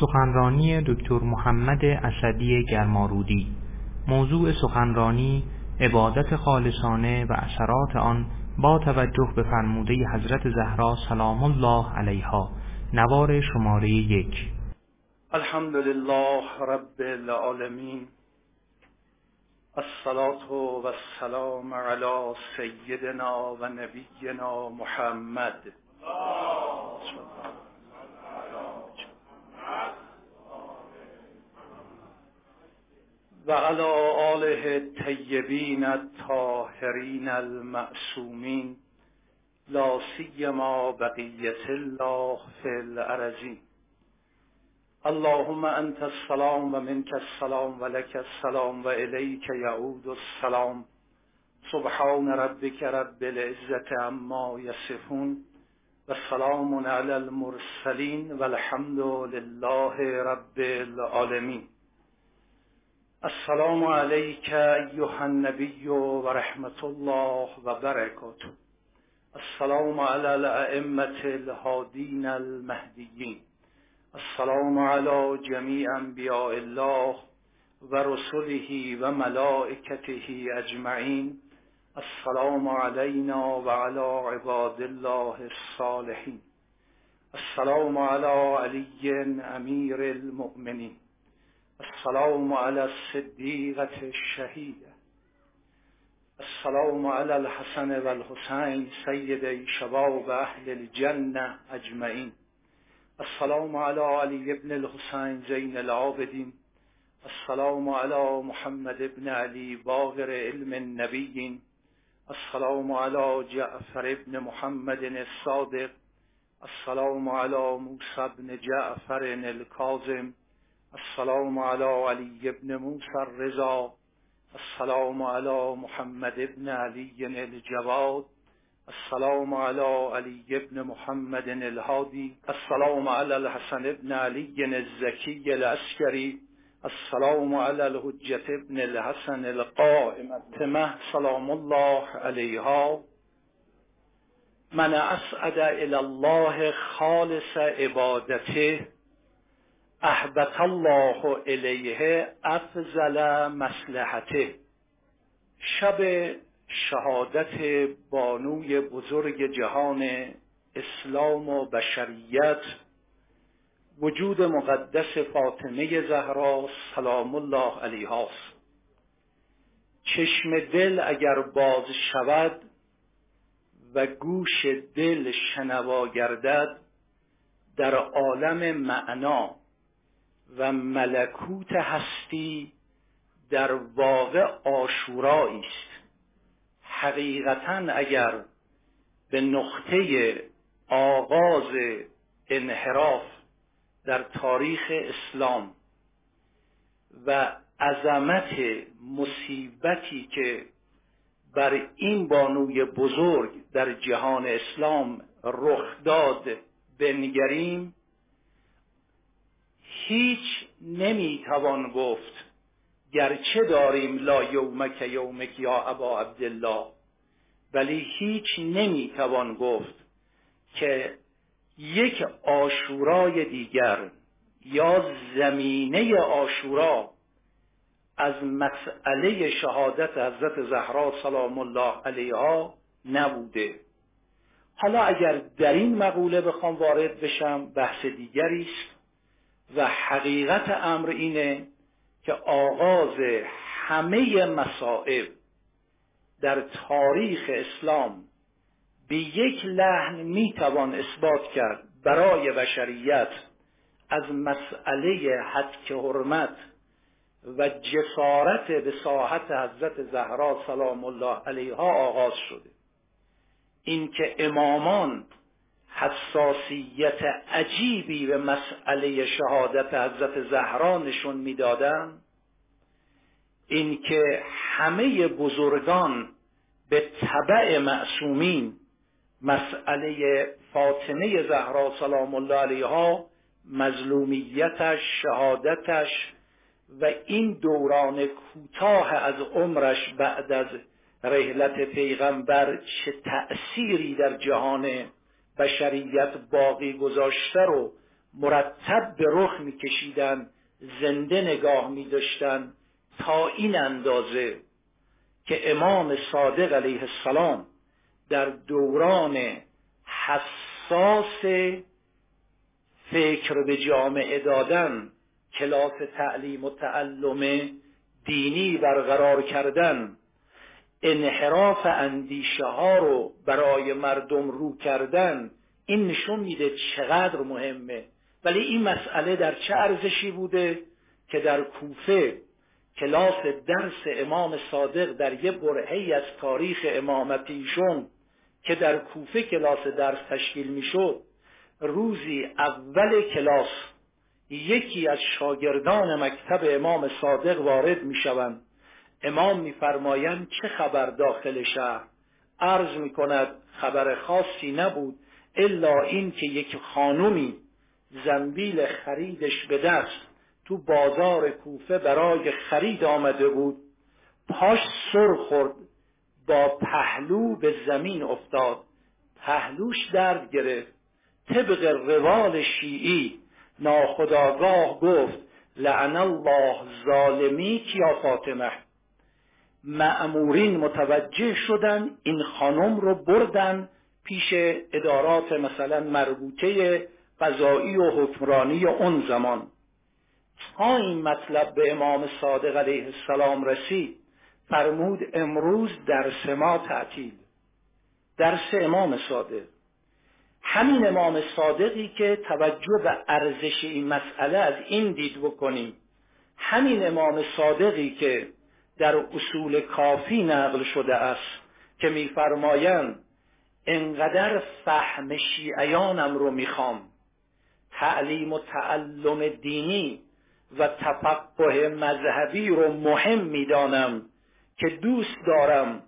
سخنرانی دکتر محمد اسدی گرمارودی. موضوع سخنرانی عبادت خالصانه و اثرات آن با توجه به فرموده حضرت زهرا سلام الله علیها. نوار شماره یک. الحمد لله رب العالمین. الصلاة و السلام علی سیدنا و نبینا محمد. و علی آله الطیبین الطاهرین المعصومین لا سیما بقیت الله فی الارضین. اللهم انت السلام و منك السلام و لك السلام و الیک یعود السلام. سبحان ربك رب العزة عما یصفون. و سلام علی المرسلین و الحمد لله رب العالمین. السلام عليك أيها النبي ورحمة الله وبركاته السلام على الأئمة الهادين المهديين السلام على جميع أنبياء الله ورسله وملائكته أجمعين السلام علينا وعلى عباد الله الصالحين. السلام على علي أمير المؤمنين. السلام على الصديقة الشهيدة. السلام على الحسن والحسين سيدي شباب أهل الجنة أجمعين. السلام على علي بن الحسين زين العابدين. السلام على محمد بن علي باغر علم النبيين. السلام على جعفر بن محمد الصادق السلام على موسى بن جعفر الكاظم السلام على علي بن موسى الرضا السلام على محمد بن علي الجواد السلام على علي بن محمد الهادي السلام على الحسن بن علي الزكي العسكري السلام على الحجة بن الحسن القائم التمه سلام الله عليها من أسعد إلى الله خالص عبادته احبت الله الیه افضل مسلحته شب شهادت بانوی بزرگ جهان اسلام و بشریت وجود مقدس فاطمه زهرا سلام الله علیها است چشم دل اگر باز شود و گوش دل شنوا گردد در عالم معنا و ملکوت هستی در واقع آشورایی است. حقیقتا اگر به نقطه آغاز انحراف در تاریخ اسلام و عظمت مصیبتی که بر این بانوی بزرگ در جهان اسلام رخ داد بنگریم هیچ نمی‌توان گفت گرچه داریم لا یومک یومک یا ابا عبدالله ولی هیچ نمی‌توان گفت که یک آشورای دیگر یا زمینه آشورا از مسئله شهادت حضرت زهرا سلام الله علیها نبوده. حالا اگر در این مقوله بخوام وارد بشم بحث دیگری است و حقیقت امر اینه که آغاز همه مسائب در تاریخ اسلام به یک لحن می‌توان اثبات کرد برای بشریت از مسئله حد حرمت و جسارت به ساحت حضرت زهرا سلام الله علیها آغاز شده. اینکه امامان حساسیت عجیبی به مسئله شهادت حضرت زهرا نشون می‌دادن اینکه همه بزرگان به طبع معصومین مسئله فاطمه زهرا سلام الله علیها مظلومیتش شهادتش و این دوران کوتاه از عمرش بعد از رحلت پیغمبر چه تأثیری در جهان بشریت باقی گذاشته رو مرتب به رخ میکشیدن زنده نگاه میداشتن تا این اندازه که امام صادق علیه السلام در دوران حساس فکر به جامعه دادن کلاس تعلیم و تعلم دینی برقرار کردن انحراف اندیشه ها رو برای مردم رو کردن این نشون میده چقدر مهمه. ولی این مسئله در چه ارزشی بوده که در کوفه کلاس درس امام صادق در یه برهی از تاریخ امامتیشون که در کوفه کلاس درس تشکیل می‌شد روزی اول کلاس یکی از شاگردان مکتب امام صادق وارد می‌شوند. امام میفرمایند چه خبر داخل شهر؟ عرض می‌کند خبر خاصی نبود الا این که یک خانومی زنبیل خریدش به دست تو بازار کوفه برای خرید آمده بود. پاش سر خورد با پهلو به زمین افتاد. پهلوش درد گرفت. طبق روال شیعی ناخداگاه گفت لعن الله ظالمی یا فاطمه. معمورین متوجه شدن این خانم رو بردن پیش ادارات مثلا مربوطه قضایی و حکمرانی اون زمان. تا این مطلب به امام صادق علیه السلام رسید فرمود امروز درس ما تعطیل درس امام صادق. همین امام صادقی که توجه به ارزش این مسئله از این دید بکنیم همین امام صادقی که در اصول کافی نقل شده است که میفرمایند انقدر فهم شیعیانم رو می‌خوام تعلیم و تعلم دینی و تفقه مذهبی رو مهم می‌دانم که دوست دارم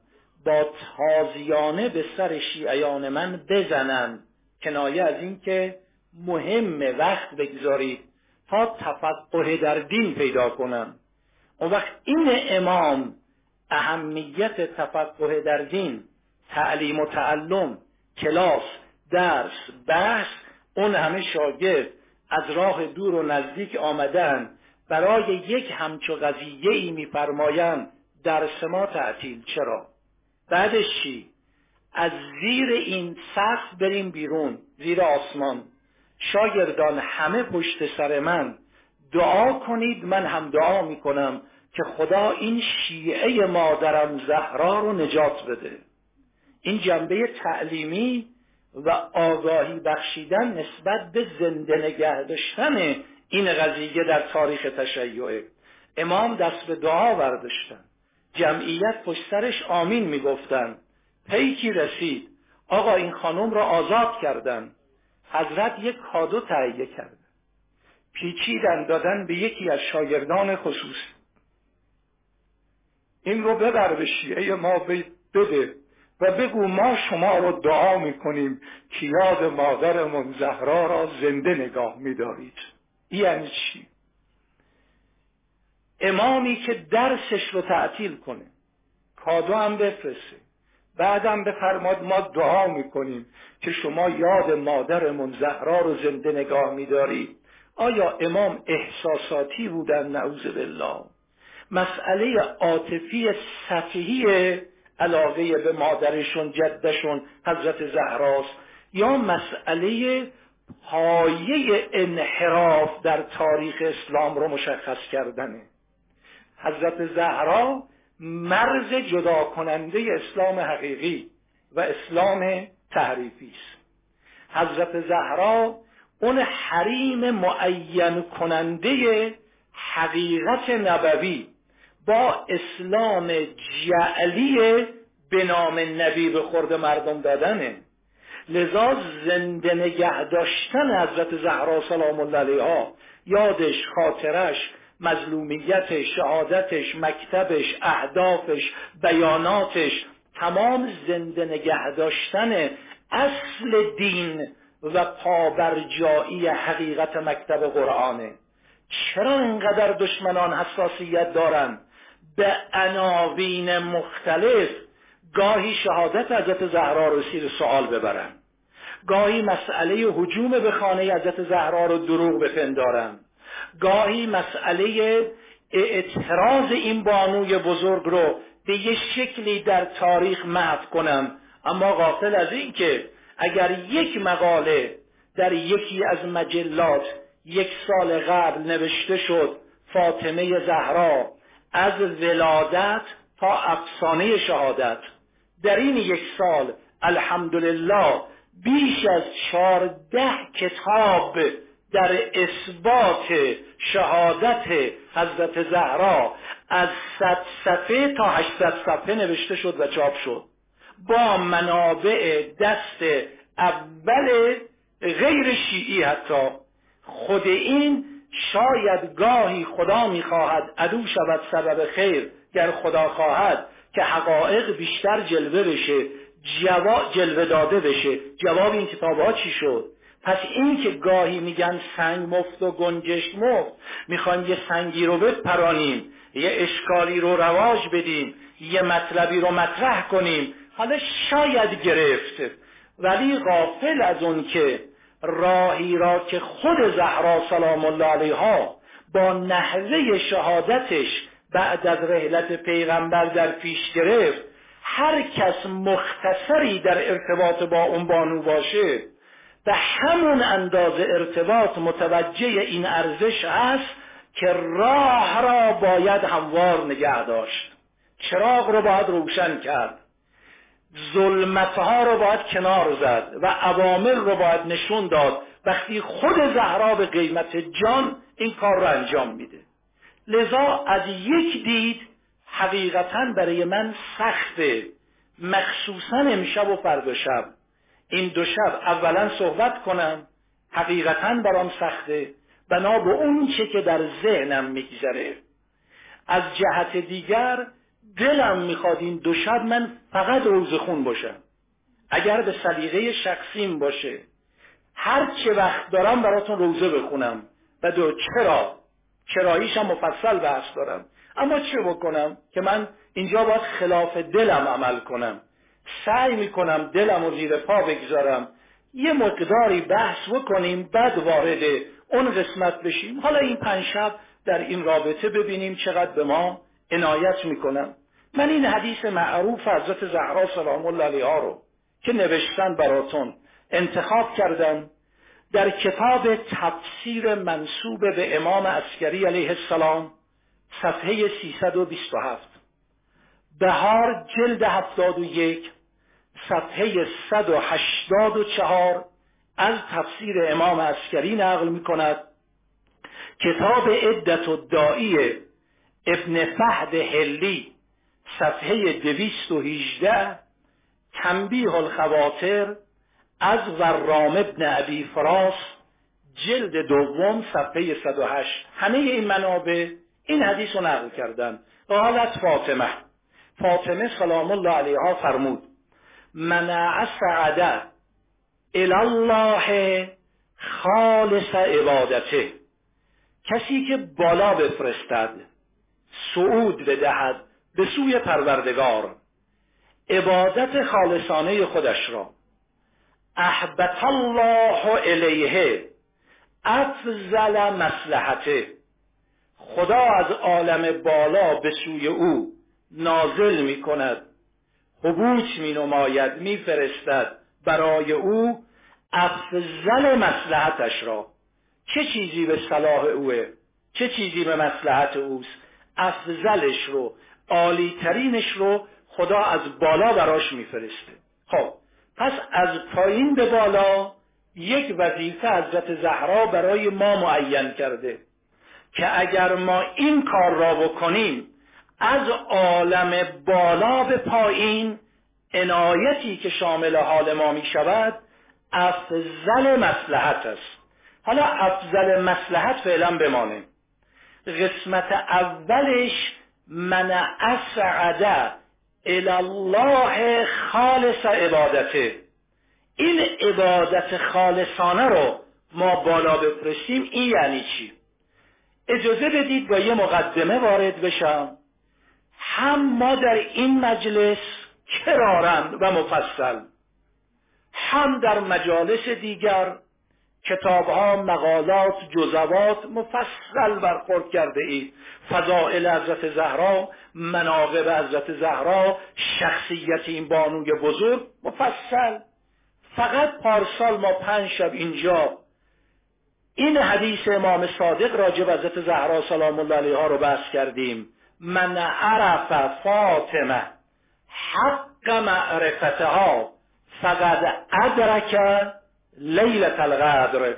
با تازیانه به سر شیعیان من بزنن کنایه از اینکه مهم وقت بگذارید تا تفقه در دین پیدا کنم. اون وقت این امام اهمیت تفقه در دین تعلیم و تعلم کلاس درس بحث اون همه شاگرد از راه دور و نزدیک آمدن. برای یک همچو قضیه ای میفرمایند درس ما تعطیل. چرا؟ بعدش چی؟ از زیر این سقف بریم بیرون زیر آسمان. شاگردان همه پشت سر من دعا کنید من هم دعا می‌کنم که خدا این شیعه مادرم زهرا رو نجات بده. این جنبه تعلیمی و آگاهی بخشیدن نسبت به زنده نگه داشتن این قضیه در تاریخ تشیعه امام دست به دعا برداشتن جمعیت پشت سرش آمین می‌گفتن. پیکی رسید. آقا این خانم را آزاد کردن. حضرت یک کادو تهیه کردن پیچیدن دادن به یکی از شاگردان خصوص. این رو ببر به شیعه ما بده و بگو ما شما رو دعا می‌کنیم که یاد مادرمون زهرا را زنده نگاه میدارید. یعنی چی؟ امامی که درسش رو تعطیل کنه. کادو هم بفرسته. بعدم بفرماد ما دعا می‌کنیم که شما یاد مادرمون زهرا رو زنده نگاه میدارید. آیا امام احساساتی بودن؟ نعوذ بالله. مسئله عاطفی سطحی علاقه به مادرشون جدشون حضرت زهراست. یا مسئله پایه انحراف در تاریخ اسلام رو مشخص کردنه. حضرت زهرا مرز جدا کننده اسلام حقیقی و اسلام تحریفی است. حضرت زهرا اون حریم معین کننده حقیقت نبوی با اسلام جعلی به نام نبی به خورد مردم دادنه. لذا زنده نگه داشتن حضرت زهرا سلام الله علیها یادش خاطرش مظلومیتش شهادتش مکتبش اهدافش بیاناتش تمام زنده نگه داشتن اصل دین و پابرجایی حقیقت مکتب قرآنه. چرا اینقدر دشمنان حساسیت دارند به عناوین مختلف گاهی شهادت حضرت زهرا رو سیر سوال ببرن. گاهی مسئله حجوم به خانه حضرت زهرا رو دروغ بپندارم گاهی مسئله اعتراض این بانوی بزرگ رو به یه شکلی در تاریخ محو کنم. اما غافل از این که اگر یک مقاله در یکی از مجلات یک سال قبل نوشته شد فاطمه زهرا از ولادت تا افسانه شهادت. در این یک سال الحمدلله بیش از چهارده کتاب در اثبات شهادت حضرت زهرا از صد صفحه تا هشتصد صفحه نوشته شد و چاپ شد. با منابع دست اول غیر شیعی حتی. خود این شاید گاهی خدا می‌خواهد عدو شود سبب خیر گر خدا خواهد که حقایق بیشتر جلوه بشه جلوه داده بشه. جواب این کتاب ها چی شد؟ پس این که گاهی میگن سنگ مفت و گنجش مفت می‌خوایم یه سنگی رو بپرانیم یه اشکالی رو رواج بدیم یه مطلبی رو مطرح کنیم. حالا شاید گرفت ولی غافل از اون که راهی را که خود زهرا سلام الله علیها با نحوه شهادتش بعد از رحلت پیغمبر در پیش گرفت هر کس مختصری در ارتباط با اون بانو باشه به همون اندازه ارتباط متوجه این ارزش است که راه را باید هموار نگه داشت. چراغ رو باید روشن کرد. ظلمتها رو باید کنار زد و عوامل رو باید نشون داد. وقتی خود زهرا به قیمت جان این کار رو انجام میده. لذا از یک دید حقیقتا برای من سخته. مخصوصا امشب و فردا شب. این دو شب اولا صحبت کنم حقیقتا برام سخته بنا به اون چه که در ذهنم میگذره. از جهت دیگر دلم می‌خواد این دو شب من فقط روزخون باشم. اگر به سلیقه شخصیم باشه. هر چه وقت دارم براتون روزه بخونم. و دو چرا؟ چراییش هم مفصل بحث دارم. اما چه بکنم که من اینجا باید خلاف دلم عمل کنم؟ سعی می‌کنم دلم رو زیر پا بگذارم. یه مقداری بحث بکنیم بعد وارد اون قسمت بشیم. حالا این پنج شب در این رابطه ببینیم چقدر به ما عنایت می‌کنم من این حدیث معروف حضرت زهرا سلام الله علیها رو که نوشتن براتون انتخاب کردم. در کتاب تفسیر منصوب به امام اسکری علیه السلام صفحه 327 بهار جلد 71 صفحه 184 از تفسیر امام اسکری نقل می کند کتاب عدت و دائی ابن فهد هلی صفحه 218 تنبیه الخواطر از ورام ابن ابی فراس جلد دوم صفحه 108 همه این منابع این حدیث رو نقل کردن. قالت فاطمه. فاطمه سلام الله علیها فرمود منع سعده الله خالص عبادته. کسی که بالا بفرستد سعود بدهد به سوی پروردگار عبادت خالصانه خودش را. احبت الله الیه افضل مسلحته خدا از عالم بالا به سوی او نازل می کند حبوچ می نماید می فرستد برای او افضل مسلحتش را. چه چیزی به صلاح اوه؟ چه چیزی به مسلحت اوست؟ افضلش رو عالیترینش رو خدا از بالا براش میفرسته. خب پس از پایین به بالا یک وظیفه حضرت زهرا برای ما معین کرده که اگر ما این کار را بکنیم از عالم بالا به پایین عنایتی که شامل حال ما می شود افضل مسلحت است. حالا افضل مسلحت فعلا بمانه. قسمت اولش من اسعده الله خالص عبادته. این عبادت خالصانه رو ما بالا بفرستیم این یعنی چی؟ اجازه بدید با یه مقدمه وارد بشم. هم ما در این مجلس کرارن و مفصل هم در مجالس دیگر کتابها مقالات جزوات مفصل برخورد کرده اید. فضائل حضرت زهرا مناقب حضرت زهرا شخصیت این بانوی بزرگ مفصل. فقط پارسال ما پنج شب اینجا این حدیث امام صادق راجب حضرت زهرا سلام الله علیها رو بحث کردیم. من عرف فاطمه حق معرفتها فقد ادرک لیلت القدر.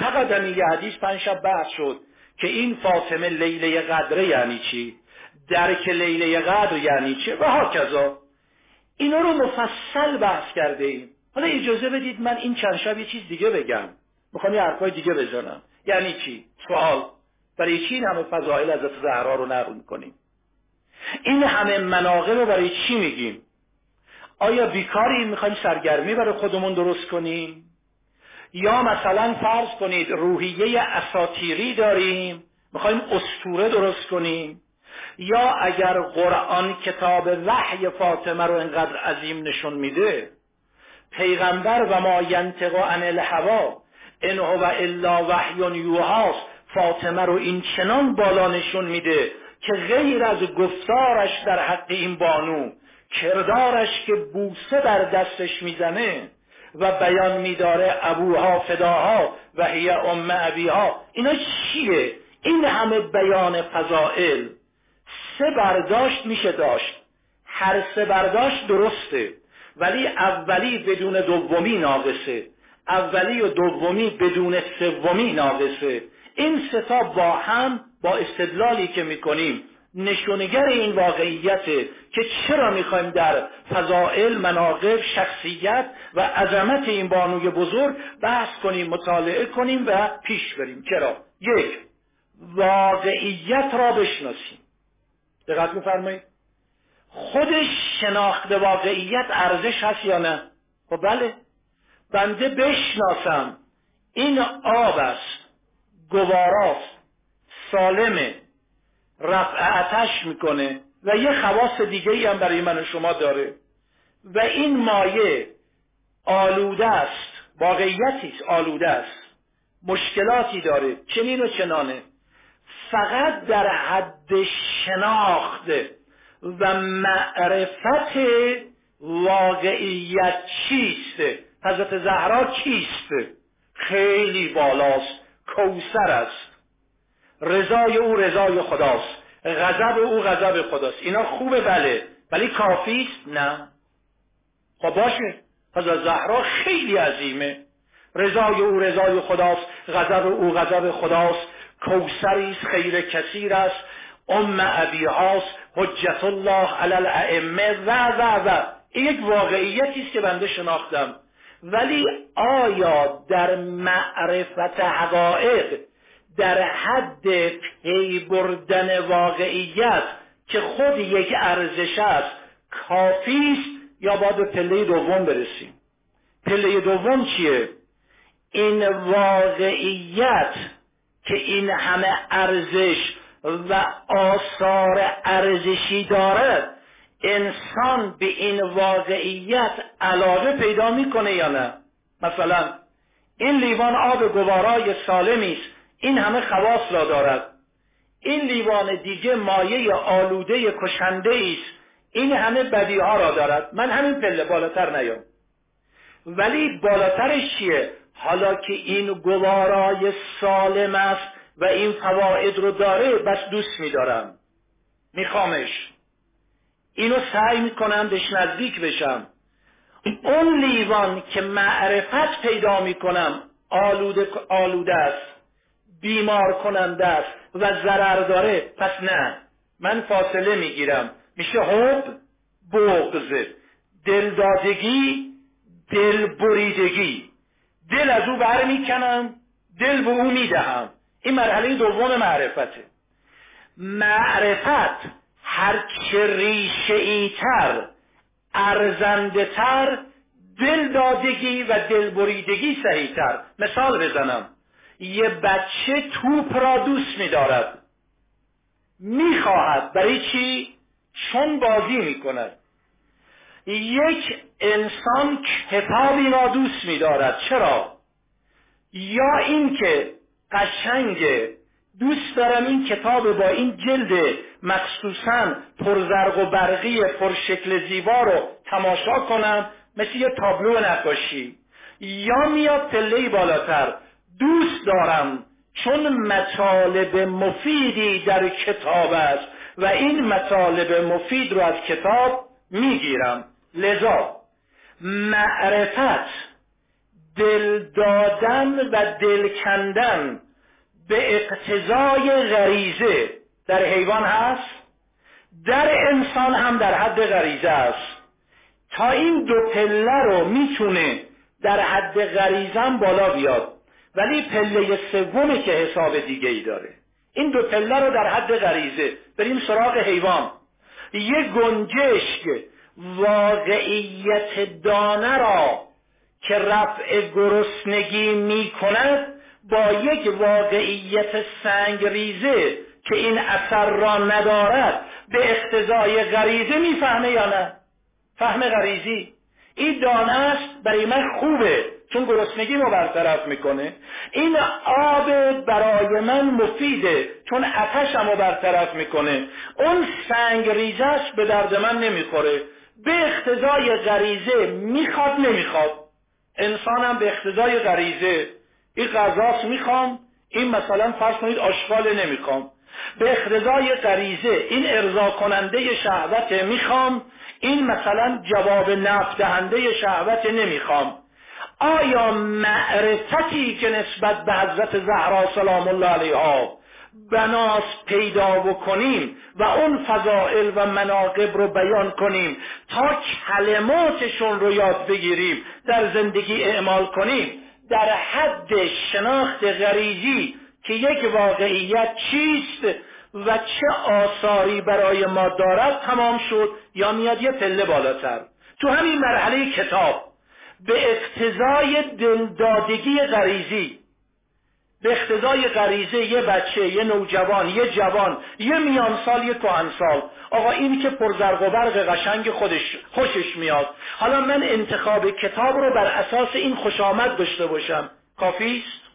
فقط یه حدیث پنج شب بحث شد که این فاطمه لیله قدره یعنی چی؟ درک لیله قدر یعنی چه و هاکذا اینا رو مفصل بحث کرده ایم. حالا اجازه بدید من این چند شب یه چیز دیگه بگم. می‌خوام یه حرفای دیگه بزنم. یعنی چی؟ سوال. برای چی این همه فضائل از زهرا رو نقل می‌کنیم؟ این همه مناقب رو برای چی میگیم؟ آیا بیکاری می‌خوایم سرگرمی برای خودمون درست کنیم؟ یا مثلا فرض کنید روحیه اساتیری داریم می‌خوایم استوره درست کنیم؟ یا اگر قرآن کتاب وحی فاطمه رو انقدر عظیم نشون میده پیغمبر و ما ینطق عن الهوا ان هو الا وحی یوهاست فاطمه رو این چنان بالا نشون میده که غیر از گفتارش در حق این بانو کردارش که بوسه بر دستش می‌زنه و بیان میداره ابوها فداها و هی ام ابیها. اینا چیه؟ این همه بیان فضائل. سه برداشت میشه داشت. هر سه برداشت درسته ولی اولی بدون دومی ناقصه. اولی و دومی بدون سومی ناقصه. این ستا با هم با استدلالی که می‌کنیم نشونگر این واقعیته که چرا می‌خوایم در فضائل مناقب شخصیت و عظمت این بانوی بزرگ بحث کنیم مطالعه کنیم و پیش بریم. چرا؟ یک واقعیت را بشناسیم. دقت میفرمایید؟ خودش شناخت واقعیت ارزش هست یا نه؟ خب بله. بنده بشناسم. این آب است. گواراست سالمه رفع آتش می‌کنه و یه خواص دیگه ای هم برای من و شما داره. و این مایه آلوده است واقعیتی آلوده است مشکلاتی داره چنین و چنانه. فقط در حد شناخت و معرفت واقعیت چیست حضرت زهرا کیست خیلی بالاست. کوسر است. رضای او رضای خداست. غضب او غضب خداست. اینا خوبه بله ولی کافی است؟ نه. خب باشه. حضرت زهرا خیلی عظیمه. رضای او رضای خداست غضب او غضب خداست. کوسری است خیر کثیر است. ام ابیهاست حجت الله علی الائمه و و و. یک واقعیتی است که بنده شناختم. ولی آیا در معرفت حقایق در حد پی بردن واقعیت که خود یک ارزش است کافی است یا باید به پله دوم برسیم؟ پله دوم چیه؟ این واقعیت که این همه ارزش و آثار ارزشی دارد انسان به این واقعیت علاقه پیدا می‌کنه یا نه؟ مثلا این لیوان آب گوارای سالمی است. این همه خواص را دارد. این لیوان دیگه مایه آلوده کشنده است. این همه بدی ها را دارد. من همین پله بالاتر نیام. ولی بالاترش چیه؟ حالا که این گوارای سالم است و این فواید رو داره بس دوست میدارم. میخوامش. اینو سعی می‌کنم بهش نزدیک بشم. اون لیوان که معرفت پیدا می‌کنم آلوده, آلوده است بیمار کننده است و ضرر داره پس نه. من فاصله می‌گیرم. میشه حب بغض دلدادگی دل بریدگی دل از او بر می‌کنم دل به او می‌دهم. این مرحله دوم معرفته. معرفت هرچه ریشه ای تر ارزنده تر دل دادگی و دل بریدگی تر مثال بزنم. یه بچه توپ را دوست میدارد. می‌خواهد. برای چی؟ چون بازی می‌کند. یک انسان کتابی را دوست می‌دارد. چرا؟ یا اینکه قشنگه دوست دارم این کتاب با این جلد مخصوصا پرزرق و برقی پرشکل زیبا رو تماشا کنم مثل یه تابلو نقاشی. یا میاد پله بالاتر. دوست دارم چون مطالب مفیدی در کتاب است و این مطالب مفید رو از کتاب می‌گیرم. لذا معرفت دل دادن و دل کندن به اقتضای غریزه در حیوان هست در انسان هم در حد غریزه است. تا این دو پله رو می‌تونه در حد غریزم بالا بیاد ولی پله سومی که حساب دیگه ای داره. این دو پله رو در حد غریزه. بریم سراغ حیوان. یه گنجشک واقعیت دانه را که رفع گرسنگی می کند با یک واقعیت سنگ ریزه که این اثر را ندارد به اقتضای غریزه می‌فهمه یا نه؟ فهم غریزی. این دانه است برای من خوبه چون گرسنگی رو برطرف می‌کنه. این آب برای من مفیده چون آتشم رو برطرف می‌کنه. اون سنگ ریزش به درد من نمی‌خوره. به اقتضای غریزه می‌خواد نمی‌خواد. انسانم به اقتضای غریزه. این غذاست می‌خوام این مثلا فرض کنید آشغال نمی‌خوام. به اقتضای غریزه این ارضا کننده شهوت می‌خوام این مثلا جواب نفت دهنده شهوت نمی‌خوام. آیا معرفتی که نسبت به حضرت زهرا سلام الله علیها بناس پیدا بکنیم و اون فضائل و مناقب رو بیان کنیم تا کلماتشون رو یاد بگیریم در زندگی اعمال کنیم؟ در حد شناخت غریزی که یک واقعیت چیست و چه آثاری برای ما دارد تمام شد یا میاد یه پله بالاتر. تو همین مرحله کتاب به اقتضای دلدادگی غریزی به اقتضای غریزه یه بچه یه نوجوان یه جوان یه میانسال یه کهنسال آقا اینی که پرزرگ و برق قشنگ خودش خوشش میاد. حالا من انتخاب کتاب رو بر اساس این خوش آمد داشته باشم. کافیست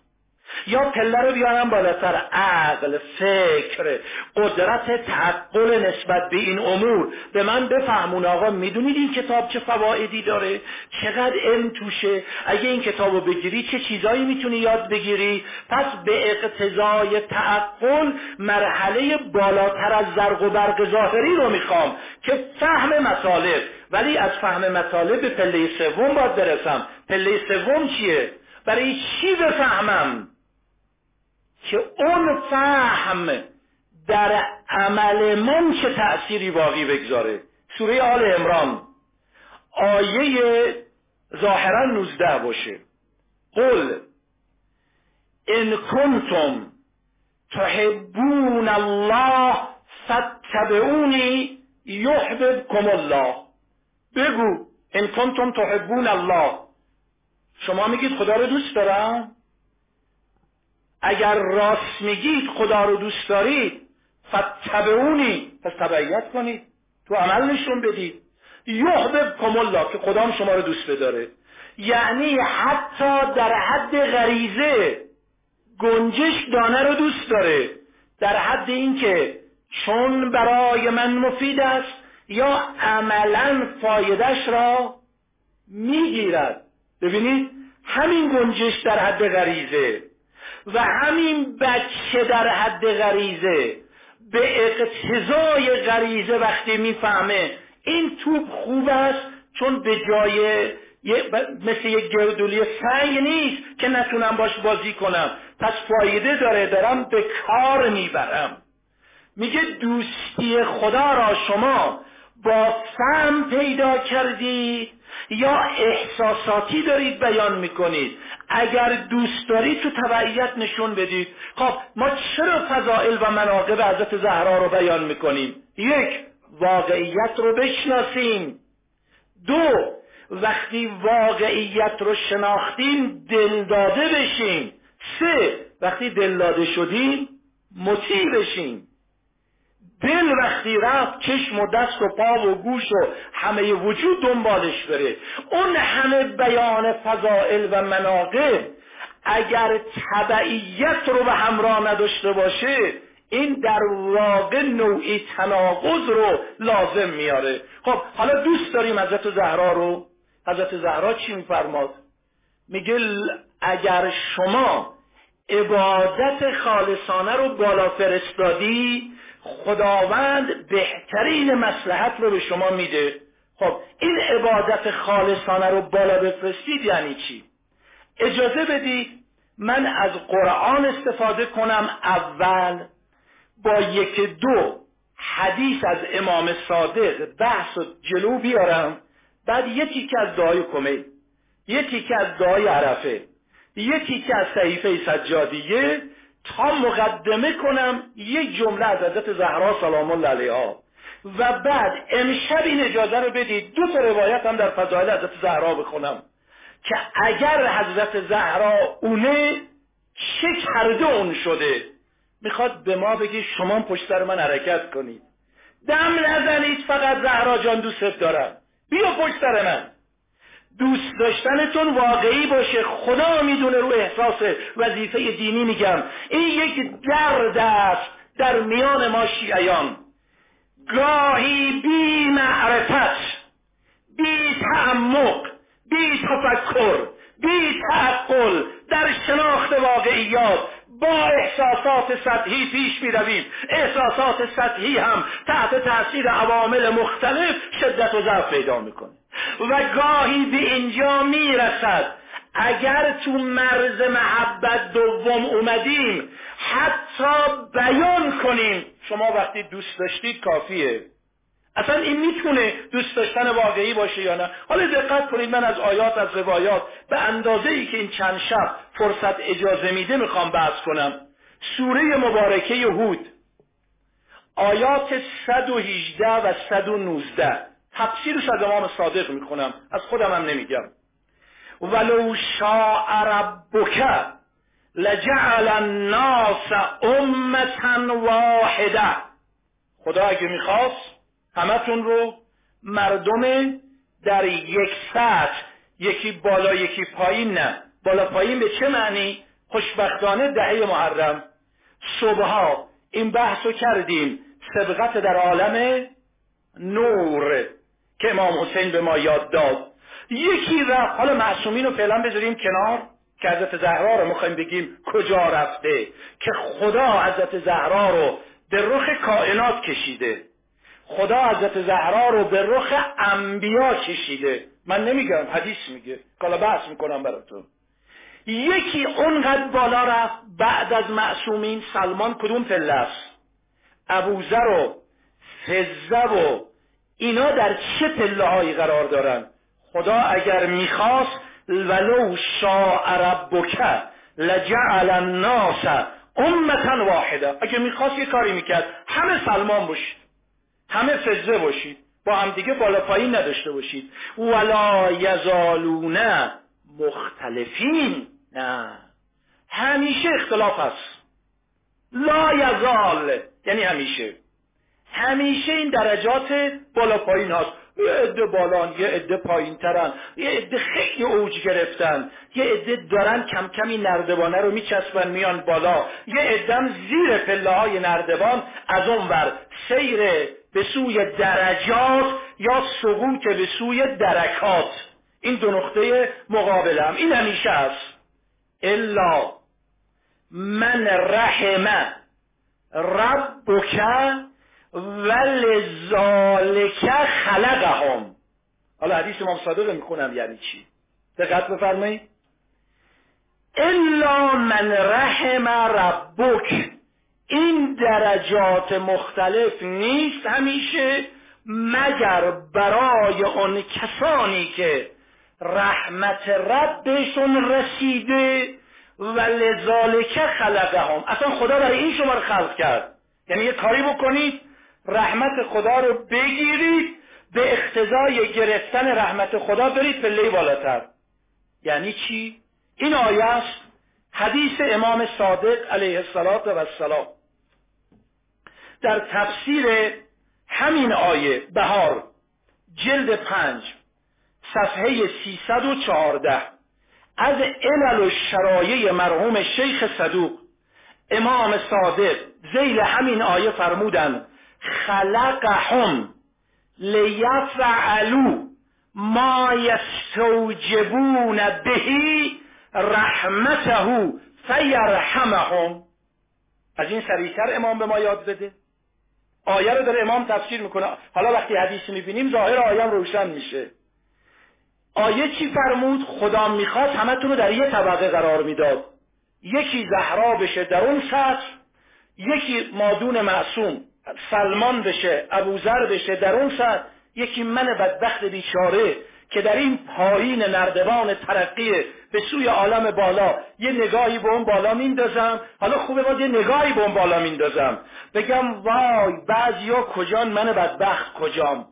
یا پله رو بیارم بالاتر. عقل فکر قدرت تعقل نسبت به این امور. به من بفهمون آقا می‌دونید این کتاب چه فوایدی داره؟ چقدر علم توشه؟ اگه این کتاب رو بگیری چه چیزایی می‌تونی یاد بگیری؟ پس به اقتضای تعقل مرحله بالاتر از زرق و برق ظاهری رو می‌خوام که فهم مطالب. ولی از فهم مطالب به پله سوم باید برسم. پله سوم چیه؟ برای چی بفهمم؟ که اون فهم در عمل من چه تأثیری باقی بگذاره. سوره آل امران آیه ظاهرا 19 باشه. قل ان کنتم تحبون الله فاتبعونی یحببکم الله. بگو ان کنتم تحبون الله. شما میگید خدا رو دوست دارم؟ اگر راست میگید خدا رو دوست دارید فتبعونی پس تبعیت کنید. تو عمل نشون بدید. کم الله که خدا شما رو دوست بداره یعنی حتی در حد غریزه گنجش دانه رو دوست داره. در حد اینکه چون برای من مفید است یا عملا فایدش را می‌گیرد. ببینید همین گنجش در حد غریزه. و همین بچه در حد غریزه به اقتضای غریزه وقتی می‌فهمه این توپ خوب است چون به جای مثل یک گردولی سنگ نیست که نتونم باش بازی کنم. پس فایده داره دارم به کار می‌برم. میگه دوستی خدا را شما با فهم پیدا کردید یا احساساتی دارید بیان می‌کنید؟ اگر دوست دارید تو تبعیت نشون بدید خب ما چرا فضائل و مناقب حضرت زهرا رو بیان می‌کنیم؟ یک واقعیت رو بشناسیم. دو وقتی واقعیت رو شناختیم دلداده بشیم. سه وقتی دلداده شدیم مطیع بشیم. دل وقتی رفت چشم و دست و پا و گوش و همه وجود دنبالش بره. اون همه بیان فضائل و مناقب اگر تبعیت رو به همراه نداشته باشه این در واقع نوعی تناقض رو لازم میاره. خب حالا دوست داریم حضرت زهرا رو؟ حضرت زهرا چی میفرماد؟ میگه اگر شما عبادت خالصانه رو بالا فرستادی خداوند بهترین مسلحت رو به شما میده. خب این عبادت خالصانه رو بالا بفرستید یعنی چی؟ اجازه بدید من از قرآن استفاده کنم اول با یک دو حدیث از امام صادق بحث و جلو بیارم بعد یکی که از دعای کمیل یکی که از دعای عرفه یکی که از صحیفه سجادیه تا مقدمه کنم یک جمله از حضرت زهرا سلام الله علیها. و بعد امشب این اجازه رو بدید دو تا روایت هم در فضایل حضرت زهرا بخونم که اگر حضرت زهرا اونه چه کرده اون شده. می‌خواد به ما بگی شما پشت سر من حرکت کنید. دم نزنید فقط زهرا جان دوست دارم. بیا پشت سر من. دوست داشتنتون واقعی باشه. خدا می‌دونه رو احساس وظیفه دینی میگم. این یک درد است در میان ما شیعیان. گاهی بی معرفت بی تعمق بی تفکر بی تعقل در شناخت واقعیات با احساسات سطحی پیش می رویم احساسات سطحی هم تحت تاثیر عوامل مختلف شدت و ضعف پیدا می‌کنه. و گاهی به اینجا می‌رسد. اگر تو مرز محبت دوم اومدیم حتی بیان کنیم. شما وقتی دوست داشتید کافیه. اصلا این می‌تونه دوست داشتن واقعی باشه یا نه؟ حالا دقت کنید من از آیات از روایات به اندازه ای که این چند شب فرصت اجازه میده می‌خوام بحث کنم. سوره مبارکه یهود آیات 118 و 119 تفسیرش از امام صادق می‌خونم. از خودم هم نمیگم. ولو شاء ربک لجعل الناس امتا واحده خدا اگه می‌خواست همتون رو مردم در یک سطح یکی بالا یکی پایین نه. بالا پایین به چه معنی؟ خوشبختانه دهه محرم. صبحها این بحث رو کردیم. سبقت در عالم نور. که امام حسین به ما یاد داد. یکی رفت. حالا معصومین رو فعلا بذاریم کنار که حضرت زهرا رو می‌خوایم بگیم کجا رفته که خدا حضرت زهرا رو به رخ کائنات کشیده. خدا حضرت زهرا رو به رخ انبیا کشیده. من نمیگم حدیث میگه. کالا بحث می‌کنم براتون. یکی اونقدر بالا رفت بعد از معصومین سلمان کدوم پله است؟ ابوذر و فزه و اینا در چه پله هایی قرار دارن؟ خدا اگر می‌خواست ولو شاء ربک لجعل الناس امتا واحده اگه می‌خواست یه کاری می‌کرد همه سلمان باشید همه فزه باشید با همدیگه بالا پایین نداشته باشید. ولا یزالون مختلفین. نه. همیشه اختلاف هست لا یزال یعنی همیشه. همیشه این درجات بالا پایین هست. یه عده بالان یه عده پایین ترن یه عده خیلی اوج گرفتن. یه عده دارن کم کمی نردبانه رو میچسبن میان بالا. یه عده زیر پله های نردبان از اون ور. سیر به سوی درجات یا سقوط به سوی درکات. این دو نقطه مقابلم این همیشه است. الا من رحمه. ربک ولذالک خلقهم. حالا حدیث امام صادق می‌خونم یعنی چی؟ دقت بفرمایید. الا من رحم ربک. این درجات مختلف نیست همیشه مگر برای اون کسانی که رحمت ربشون رسیده و لذالک خلقهم. اصلا خدا برای این شما رو خلق کرد. یعنی یه کاری بکنید رحمت خدا رو بگیرید به اقتضای گرفتن رحمت خدا برید پله بالاتر یعنی چی؟ این آیه است حدیث امام صادق علیه السلام در تفسیر همین آیه بهار جلد پنج صفحه 314 از علل و شرایع مرحوم شیخ صدوق امام صادق زیل همین آیه فرمودن خلقهم لیفعلو ما یستوجبون بهی رحمته فیرحمهم. از این سریعتر امام به ما یاد بده. آیه رو داره امام تفسیر می‌کنه. حالا وقتی حدیث می‌بینیم ظاهر آیه روشن میشه. آیه چی فرمود؟ خدا می‌خواد همتون رو در یه طبقه قرار می‌داد. یکی زهرا بشه در اون سطح یکی مادون معصوم. سلمان بشه ابوذر بشه در اون سطح یکی من بدبخت بیچاره که در این پایین نردبان ترقی به سوی عالم بالا یه نگاهی به اون بالا میندازم. حالا خوبه باید یه نگاهی به اون بالا میندازم. بگم وای بعضیا کجان من بدبخت کجام؟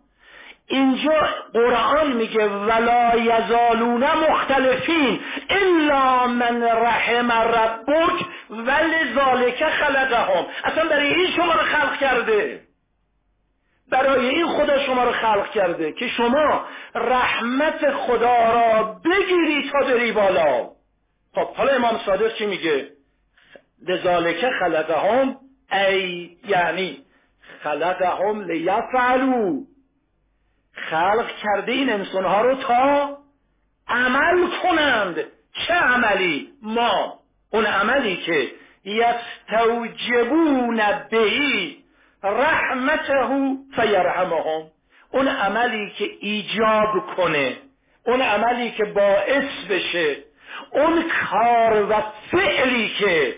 اینجا قرآن میگه ولا یزالون مختلفین الا من رحم ربک ولذالک خلقهم. اصلا برای این شما رو خلق کرده. برای این خدا شما رو خلق کرده که شما رحمت خدا را بگیری تا بری بالا. خب حالا امام صادق چی میگه؟ لذالک خلقهم ای یعنی خلقهم لیفعلو خلق کرده این انسانها رو تا عمل کنند. چه عملی؟ ما. اون عملی که یستوجبون بهی رحمته فیرحمهم. اون عملی که ایجاب کنه اون عملی که باعث بشه اون کار و فعلی که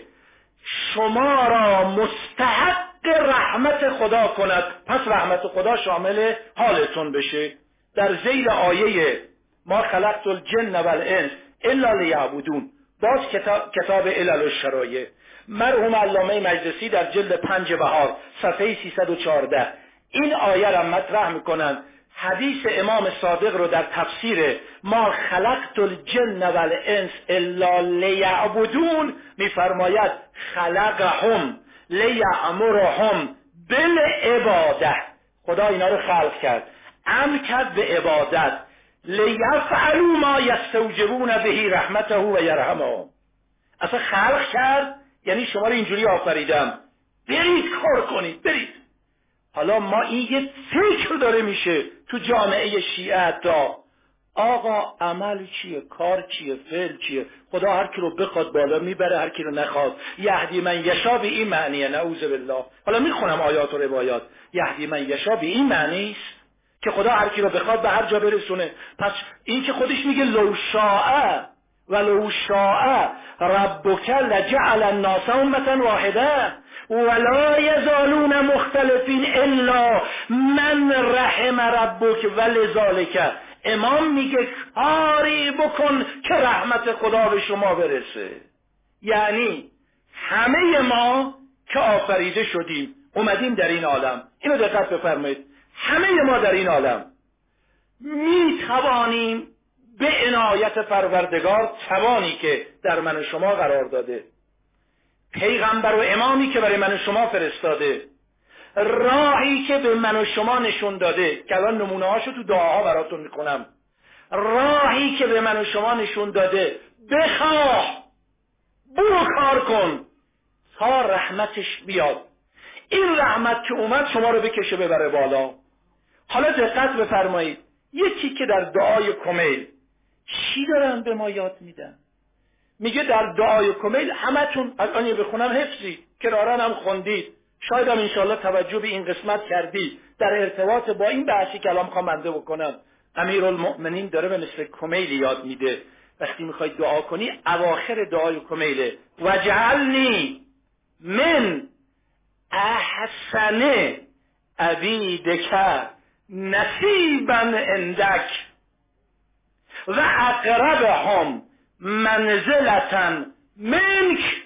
شما را مستحق رحمت خدا کند. پس رحمت خدا شامل حالتون بشه. در زیل آیه ما خلقت الجن والانس الا لیعبدون. باز کتاب, کتاب علل الشرایع مرحوم علامه مجلسی در جلد پنج بهار صفحه 314 این آیه را مطرح می‌کنند. حدیث امام صادق رو در تفسیر ما خلقت الجن والانس الا لیعبدون میفرماید خلقهم لیعمرهم بالعباده. خدا اینا رو خلق کرد. امر کرد به عبادت. لیفعلوا ما یستوجبون بهی رحمته و یرحمهم اصلا خلق کرد یعنی شما رو اینجوری آفریدم. برید کار کنید برید. حالا ما این یه فکر داره میشه تو جامعه شیعه تا آقا عمل چیه؟ کار چیه؟ فعل چیه؟ خدا هر کی رو بخواد بالا می‌بره هر کی رو نخواد. یهدی من یشا به این معنیه نعوذ بالله. حالا می‌خونم آیات و روایات. یهدی من یشا به این معنی که خدا هر کی رو بخواد به هر جا برسونه. پس این که خودش میگه لو شاء ولو شاء ربک لجعل الناس امه واحده ولا یزالون مختلفین الا من رحم ربک ولذالک امام میگه کاری بکن که رحمت خدا به شما برسه. یعنی همه ما که آفریده شدیم اومدیم در این عالم. اینو دقت بفرمایید. همه ما در این عالم می توانیم به عنایت پروردگار توانی که در من شما قرار داده. پیغمبر و امامی که برای من شما فرستاده. راهی که به من و شما نشون داده. که الان نمونه هاشو تو دعاها براتون می‌کنم راهی که به من و شما نشون داده. بخواه. برو کار کن. تا رحمتش بیاد. این رحمت که اومد شما رو بکشه ببره بالا. حالا دقت بفرمایید. یکی که در دعای کمیل. چی دارن به ما یاد میدن؟ میگه در دعای کمیل همتون از آنی بخونم حفظی. کرارن هم خوندید. شاید هم انشالله توجه به این قسمت کردی در ارتباط با این بحثی که الان می‌خوام بنده بکنم امیر المؤمنین داره به مثل کمیل یاد میده. وقتی می‌خوای دعا کنی اواخر دعای کمیله وجعلنی من احسن عبیدک. نصیبا اندک و اقربهم منزلتا منک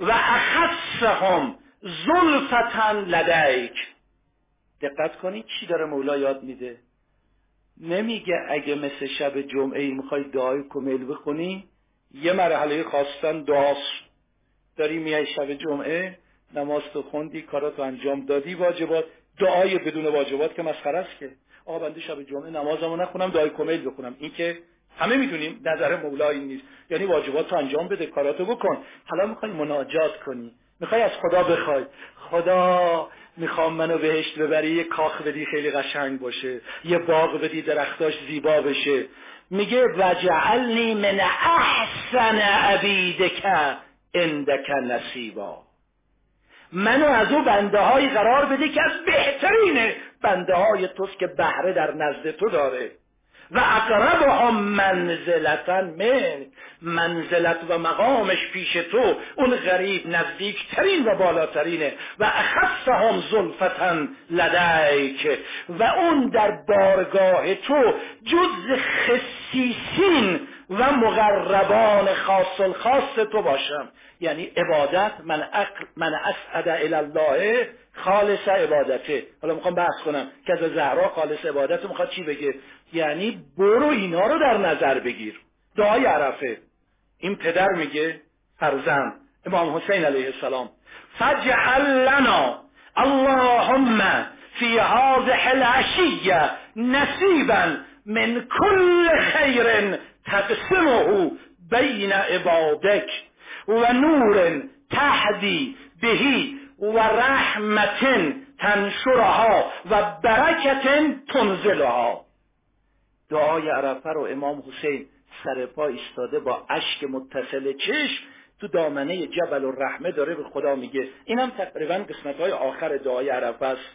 و اخصهم زلفتا لدیک. دقت کنید چی داره مولا یاد میده. نمیگه اگه مثل شب جمعه ای می‌خوای دعای کمیل بخونی یه مرحله خواستن دعاست. داری میای شب جمعه نماز تو خوندی کاراتو انجام دادی واجبات. دعای بدون واجبات که مسخره است که آقا بنده شب جمعه نمازمو نخونم دعای کمیل بخونم. این که همه می‌دونیم نظر مولا این نیست. یعنی واجبات انجام بده کاراتو بکن. حالا می‌خوای مناجات کنی. می‌خوای از خدا بخوای. خدا می‌خوام منو بهشت ببری یه کاخ بدی خیلی قشنگ باشه. یه باغ بدی درختاش زیبا بشه. میگه وجعلنی من احسن عبیدک اندک نصیبا. منو از او بنده های قرار بده که از بهترین بنده های توست که بهره در نزد تو داره. و اقربهم منزلتا من منزلت و مقامش پیش تو اون غریب نزدیکترین و بالاترینه. و اخصهم زلفتا لدیک. و اون در بارگاه تو جز خصیصین و مقربان خاص الخاص تو باشم. یعنی عبادت من, اقل من اسعد الله خالص عبادته. حالا می‌خوام بحث کنم که از زهرا خالص عبادت می‌خواد چی بگه؟ یعنی برو اینا رو در نظر بگیر. دعای عرفه. این پدر میگه فرزند امام حسین علیه السلام فجعل لنا اللهم فی هذه العشیه نصیبا من کل خیر تقسمه بین عبادک و نور تهدی بهی و رحمت تنشرها و برکت تنزلها. دعای عرفه رو امام حسین سر پا ایستاده با اشک متصل چشم تو دامنه جبل الرحمه داره به خدا میگه. اینم تقریبا قسمت های آخر دعای عرفه است.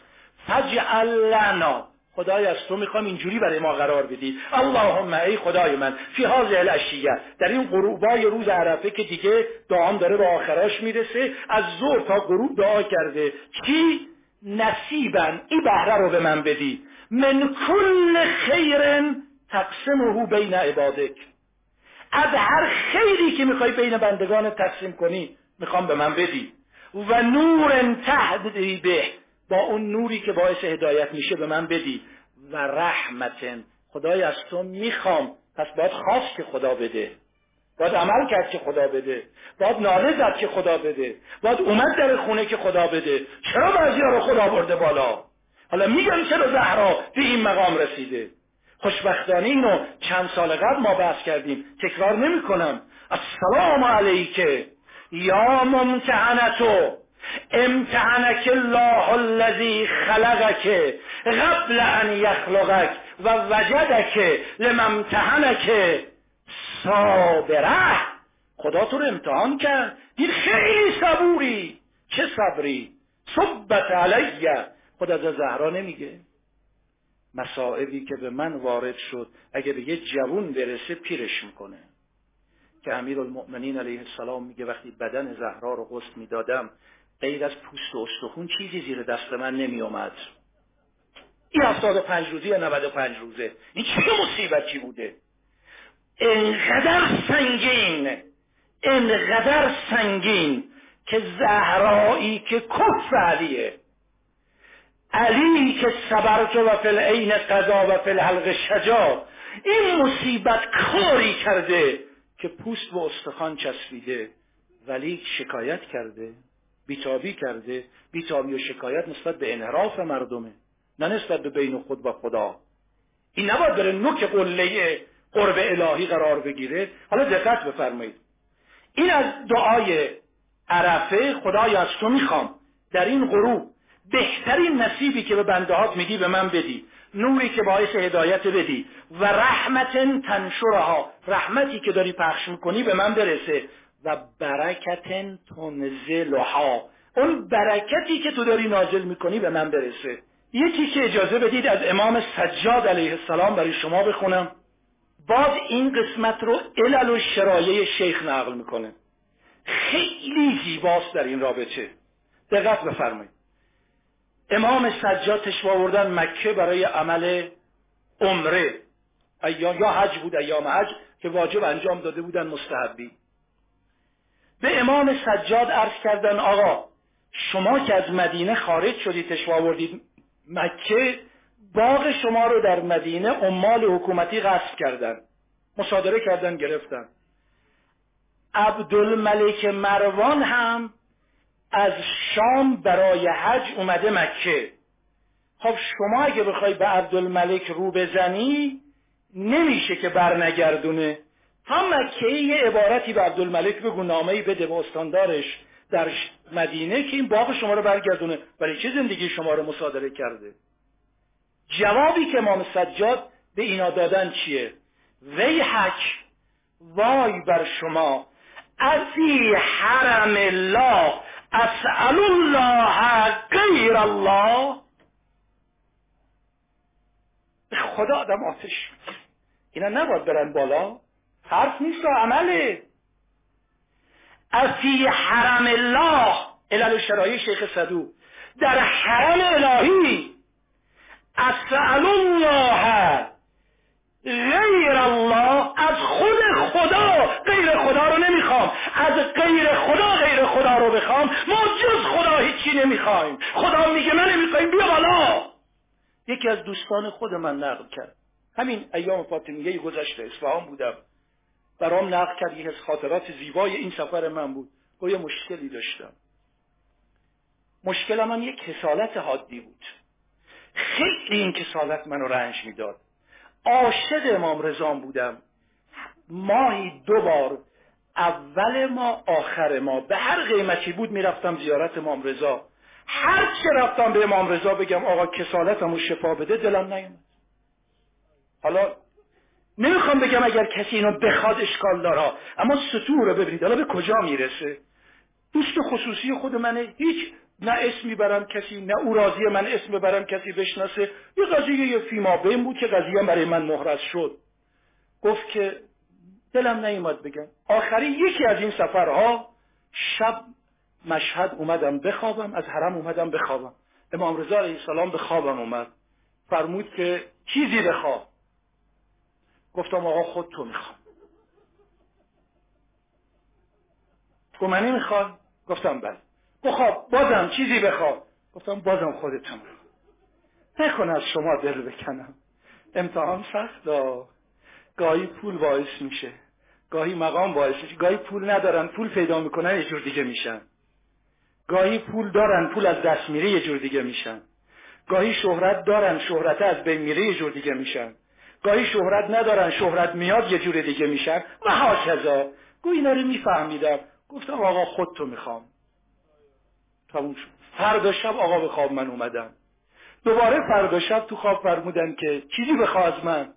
فجعل لنا خدای از تو می‌خوام اینجوری برای ما قرار بدی. اللهم ای خدای من فی هذه الاشیه. در این غروبای روز عرفه که دیگه دعام داره به آخراش می‌رسه از ظهر تا غروب دعا کرده. چی؟ نصیبا این بهره رو به من بدی. من کل خیر تقسمه بین عبادک. از هر خیری که می‌خوای بین بندگان تقسیم کنی می‌خوام به من بدی. و نور تهدی به با اون نوری که باعث هدایت میشه به من بدی. و رحمتن. خدای از تو می‌خوام. پس باید خواست که خدا بده. باید عمل کرد که خدا بده. باید ناله زد که خدا بده. باید اومد در خونه که خدا بده. چرا بعضی رو خدا برده بالا؟ حالا میگم چرا زهرا به این مقام رسیده؟ خوشبختانه اینو چند سال قبل ما بحث کردیم تکرار نمی کنم السلام علیکه یا ممتحنتو امتحنک الله الذی خلقک. قبل ان یخلقک و وجدک لممتحنک صابره. خدا تو رو امتحان کرد. این خیلی صبوری. چه صبری؟ صبت علیه. خدا از زهرا نمیگه. مسائبی که به من وارد شد اگه به یه جوون برسه پیرش می‌کنه. که امیر المؤمنین علیه السلام میگه وقتی بدن زهرا رو غسل می‌دادم غیر از پوست و استخون چیزی زیر دست من نمی اومد این هفتاد و پنج روزی یا نود پنج روزه؟ این چه مصیبتی بوده؟ انقدر سنگین انقدر سنگین که زهرایی که کف علیه علی که صبرت و فل عین قضا و فل حلق شجا این مصیبت کاری کرده که پوست و استخوان چسبیده ولی شکایت کرده بیتابی کرده. بیتابی و شکایت نسبت به انحراف مردمه نه نسبت به بین خود و خدا. این نباید بره نوک قله قرب الهی قرار بگیره. حالا دقت بفرمایید. این از دعای عرفه خدای از تو می‌خوام. در این غروب بهترین نصیبی که به بندهات میدی به من بدی. نوری که باعث هدایت بدی. و رحمت تنشرها. رحمتی که داری پخش می‌کنی به من برسه. و برکت تنزلها. اون برکتی که تو داری نازل می‌کنی به من برسه. یکی که اجازه بدید از امام سجاد علیه السلام برای شما بخونم. باز این قسمت رو علل و شرایع شیخ نقل می‌کنه. خیلی زیباست در این رابطه. دقت بفرمایید. امام سجاد تشوا آوردن مکه برای عمل عمره. یا حج بود ایام حج که واجب انجام داده بودن مستحبی. به امام سجاد عرض کردن آقا شما که از مدینه خارج شدید تشوا آوردید مکه باغ شما رو در مدینه عمال حکومتی غصب کردن مصادره کردن گرفتن. عبدالملک مروان هم از شام برای حج اومده مکه. خب شما اگه بخوای به عبدالملک رو بزنی نمیشه که برنگردونه. تا مکه یه عبارتی به عبدالملک بگو نامه بده به استاندارش در مدینه که این باغ شما رو برگردونه. برای چه زندگی شما رو مصادره کرده؟ جوابی که امام سجاد به اینا دادن چیه؟ وی حک وای بر شما افی حرم الله. اسأل الله غیر الله. خدا آدم آتش اینا نباید برن بالا. حرف نیست و عمله. افی حرم الله علل شرایع شیخ صدو در حرم الهی اسأل الله غیر الله. از خود خدا غیر خدا رو نمی‌خوام. از غیر خدا غیر خدا رو بخوام. ما جز خدا هیچی نمی‌خوایم. خدا میگه من نمی‌خوایم بیا بالا. یکی از دوستان خود من نقل کرد. همین ایام فاطمیه گذشته اصفهان بودم. برام نقل کرد یکی از خاطرات زیبای این سفر من بود. با یه مشکلی داشتم. مشکلم هم یک کسالت حادی بود. خیلی این کسالت منو رنج می‌داد. عاشق امام رضا بودم. ماهی دو بار اول ما آخر ما. به هر قیمتی بود می‌رفتم زیارت امام رضا. هر چه رفتم به امام رضا بگم آقا کسالتمو شفا بده دلم نیومد. حالا نمی‌خوام بگم اگر کسی اینو بخواد اشکال داره. اما سطور رو ببینید. حالا به کجا می‌رسه؟ دوست خصوصی خود منه. هیچ نه اسم می‌برم کسی نه او راضی من اسم ببرم کسی بشناسه. یه قضیه یه فیما بین بود که قضیه برای من محرز شد. گفت که دلم نیومد بگم. آخری یکی از این سفرها شب مشهد اومدم بخوابم از حرم اومدم بخوابم. امام رضا علیه السلام به خوابم اومد. فرمود که چیزی بخواب. گفتم آقا خود تو می‌خوام. تو منی می‌خوای گفتم بله. بخواب بازم چیزی بخواب. گفتم بازم خودتون. نکن از شما دل بکنم. امتحان سخت گاهی پول باعث میشه. گاهی مقام باعث میشه گاهی پول ندارن پول پیدا می‌کنن یه جور دیگه میشن. گاهی پول دارن پول از دست میره یه جور دیگه میشن. گاهی شهرت دارن شهرت از بین میره یه جور دیگه میشن. گاهی شهرت ندارن شهرت میاد یه جور دیگه میشن. و هاکذا. گو اینا رو میفهمیدم. گفتم آقا خودتو می‌خوام. تموم شد. فردا شب آقا به خواب من اومدم دوباره فردا شب تو خواب فرمودن که چیزی بخوا از من.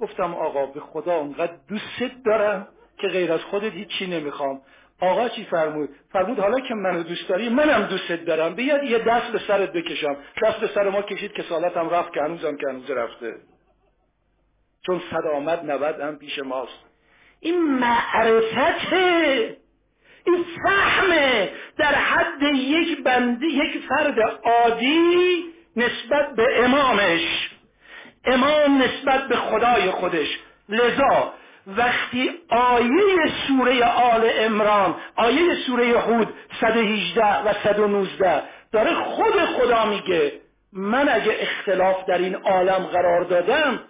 گفتم آقا به خدا اونقدر دوست دارم که غیر از خودت هیچی نمی‌خوام. آقا چی فرمود؟ فرمود حالا که منو دوست داری منم دوست دارم. بیاد یه دست به سرت بکشم. دست به سر ما کشید که سالتم رفت که هنوزم که هنوز رفته. چون صد آمد نود هم پیش ماست. این معرفته این فهمه در حد یک بنده یک فرد عادی نسبت به امامش. امام نسبت به خدای خودش. لذا وقتی آیه سوره آل امران آیه سوره حود 118 و 119 داره خود خدا میگه من اگه اختلاف در این عالم قرار دادم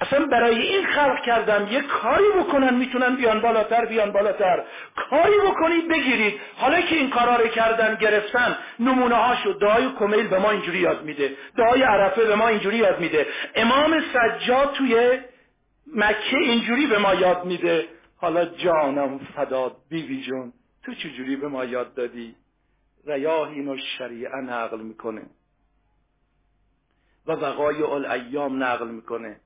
اصلا برای این خلق کردم یه کاری بکنن می‌تونن بیان بالاتر بیان بالاتر. کاری بکنید بگیرید. حالا که این کارا رو کردن گرفتن نمونه هاشو دعای کمیل به ما اینجوری یاد میده. دعای عرفه به ما اینجوری یاد میده. امام سجاد توی مکه اینجوری به ما یاد میده. حالا جانم فداد بیوی جون تو چجوری به ما یاد دادی؟ ریاهین و شریعه نقل می‌کنه. و وقای ایام نقل می‌کنه.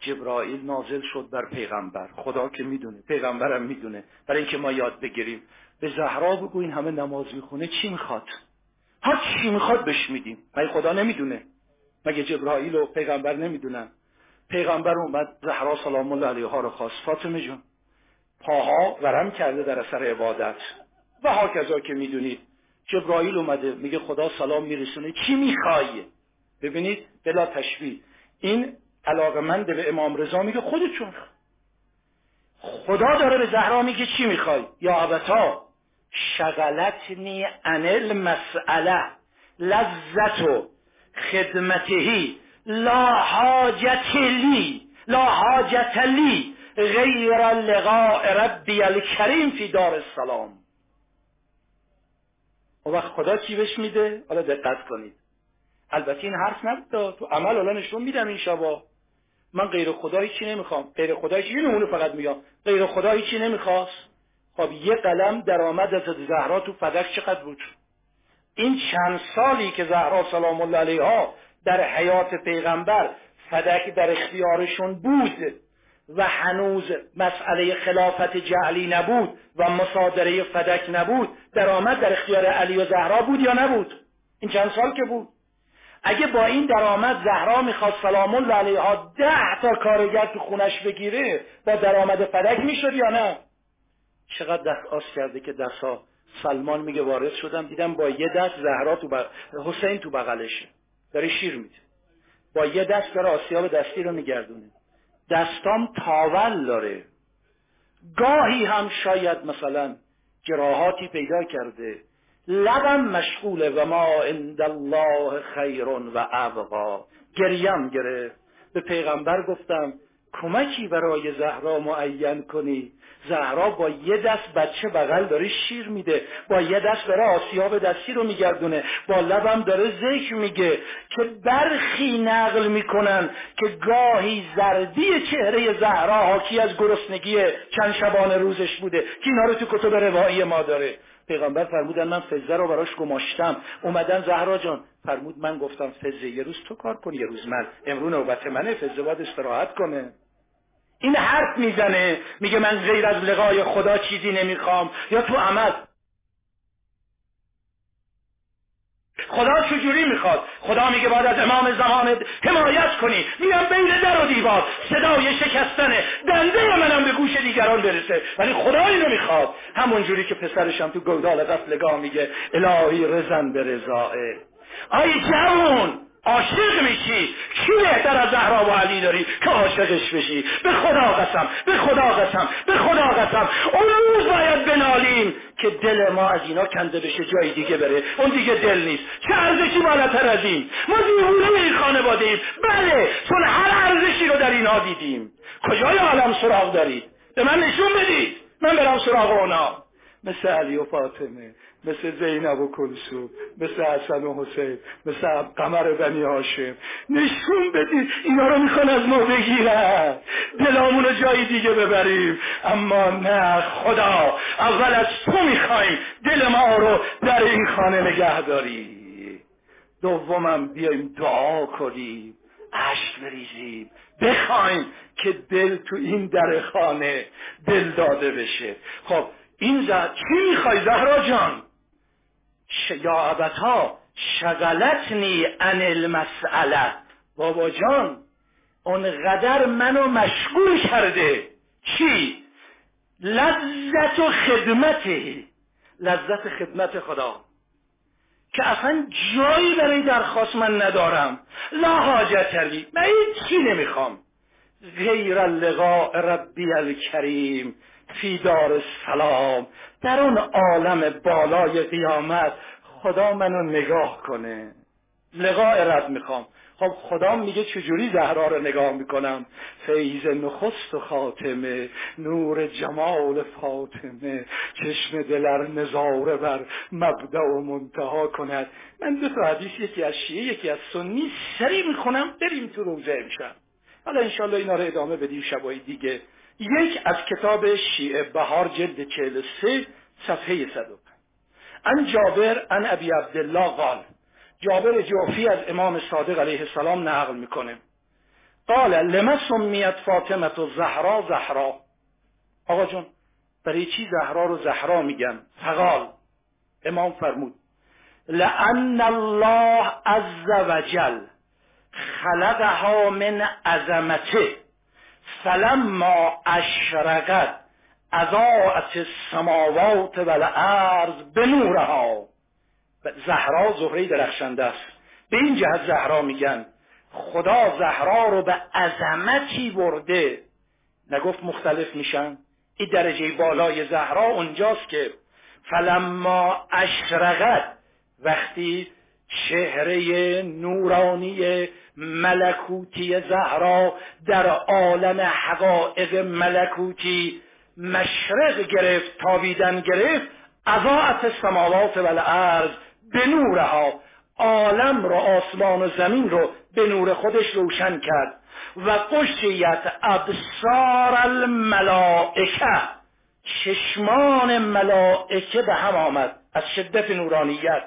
جبرائیل نازل شد بر پیغمبر. خدا که می‌دونه پیغمبرم می‌دونه. برای اینکه ما یاد بگیریم. به زهرا بگو این همه نماز می‌خونه. چی می‌خواد؟ هر چی می‌خواد بش میدیم. مگه خدا نمی‌دونه؟ مگه جبرائیل و پیغمبر نمی‌دونن؟ پیغمبر اومد زهرا سلام الله علیها رو خواست. فاطمه جون پاها ورم کرده در اثر عبادت. و هاکذا که می‌دونید جبرائیل اومده میگه خدا سلام میرسونه. چی می‌خوای؟ ببینید بلا تشبیه. این علاقمند به امام رضا میگه خودتون خدا داره به زهرا میگه چی می‌خوای؟ یا ابتا شغلتنی انل مسئله لذت و خدمتهی لا حاجت لی لا حاجت لی غیر لقاء ربی الکریم فی دار السلام. و وقت خدا چی بهش میده؟ حالا دقت کنید. البته این حرف نبود تو عمل حالا نشون میدم این شبا. من غیر خدا چی نمی‌خوام؟ غیر خدا چی؟ نمونه فقط میگم. غیر خدا چی نمی‌خواست؟ خب یه قلم درآمد از زهرا تو فدک چقدر بود؟ این چند سالی که زهرا سلام الله علیها در حیات پیغمبر فدک در اختیارشون بود و هنوز مسئله خلافت جعلی نبود و مصادره فدک نبود درآمد در اختیار علی و زهرا بود یا نبود؟ این چند سال که بود؟ اگه با این درآمد زهرا می‌خواد سلام الله علیها ده تا کارگر تو خونش بگیره با درآمد فدک می‌شد یا نه؟ چقدر دست آس کرده که دستا سلمان میگه وارد شدم دیدم با یه دست زهرا تو بغ... حسین تو بغلشه. داره شیر میده. با یه دست داره آسیاب دستی رو میگردونه. دستام تاول داره. گاهی هم شاید مثلا جراحاتی پیدا کرده. لبم مشغوله و ما عند الله خیر و ابقا. گریم گرفت. به پیغمبر گفتم کمکی برای زهرا معین کنی. زهرا با یه دست بچه بغل داره شیر میده. با یه دست داره آسیاب دستی رو میگردونه. با لبم داره ذکر میگه که برخی نقل می‌کنن که گاهی زردی چهره زهرا حاکی از گرسنگی چند شبانه روزش بوده. که اینا رو تو کتب روایی ما داره. پیغمبر فرمودن من فزه رو براش گماشتم. اومدن زهرا جان فرمود من گفتم فزه یه روز تو کار کن یه روز من. امرو نوبت منه فزه باید استراحت کنه. این حرف می‌زنه میگه من غیر از لقای خدا چیزی نمی‌خوام. یا تو عمل خدا چجوری می‌خواد؟ خدا میگه باید از امام زمان حمایت کنی. میگم بین در و دیوار. صدای شکستنه دنده منم به گوش دیگران برسه. ولی خدا اینو می‌خواد همون جوری که پسرشم تو گودال قفلگاه میگه الهی رزن به رضائه آی جوون! عاشق میشی. کی بهتر از زهرا و علی داری که عاشقش بشی؟ به خدا قسم به خدا قسم به خدا قسم. اون روز باید بنالیم که دل ما از اینا کنده بشه جای دیگه بره. اون دیگه دل نیست. چه ارزشی بالاتر از این؟ ما دیوونه این خانواده ایم بله چون هر ارزشی رو در اینها دیدیم. کجای عالم سراغ دارید؟ به من نشون بدید. من برم سراغ اونا. مثل علی و فاطمه. مثل زینب و کلسوم مثل حسن و حسین مثل قمر بنی هاشم. نشون بدید اینا رو می‌خوان از ما بگیرن. دلامون رو جایی دیگه ببریم. اما نه خدا اول از تو می‌خوایم دل ما رو در این خانه نگه داری دومم بیایم دعا کنیم عشق بریزیم. بخوایم که دل تو این در خانه دل داده بشه. خب این زد چی می‌خوای زهرا جان؟ یا ابتا شغلتنی ان المسئله بابا جان اونقدر منو مشغول کرده. چی؟ لذت و خدمته. لذت خدمت خدا. که اصلا جایی برای درخواست من ندارم. لا حاجت لی من چی نمی‌خوام. غیر لقاء ربی الکریم فی دار السلام. در اون عالم بالای قیامت خدا منو نگاه کنه. لقاء رب می‌خوام. خب خدا میگه چجوری زهرا رو نگاه می‌کنم؟ فیض نخست و خاتمه نور جمال فاطمه. چشم دلر نظاره بر مبدع و منتها کند. من دو تا حدیث یکی از شیعه یکی از سنی سری می‌خونم بریم تو روزه امشب. حالا انشالله اینا رو ادامه بدیم شبای دیگه. یک از کتاب شیعه بهار جلد 43 صفحه 105 ان جابر ان ابی عبدالله قال جابر جوفی از امام صادق علیه السلام نقل می‌کنه. قال لما سمیت فاطمه و زهرا. زهرا آقا جون برای چی زهرا رو زهرا میگن؟ فقال امام فرمود لان الله عز وجل خلقها من عظمته. فلما اشرقت اضاعت السماوات و الارض به نورها. زهرا زهره درخشنده است. به این جهت زهرا میگن. خدا زهرا رو به عظمتی برده. نگفت مختلف میشن. این درجه بالای زهرا اونجاست که فلما اشرقت. وقتی چهره نورانی ملکوتی زهرا در عالم حقایق ملکوتی مشرق گرفت تابیدن گرفت اضاعت السماوات و الارض به نورها عالم رو آسمان و زمین رو به نور خودش روشن کرد. و قشیت ابصار الملائکه چشمان ملائکه به هم آمد. از شدت نورانیت.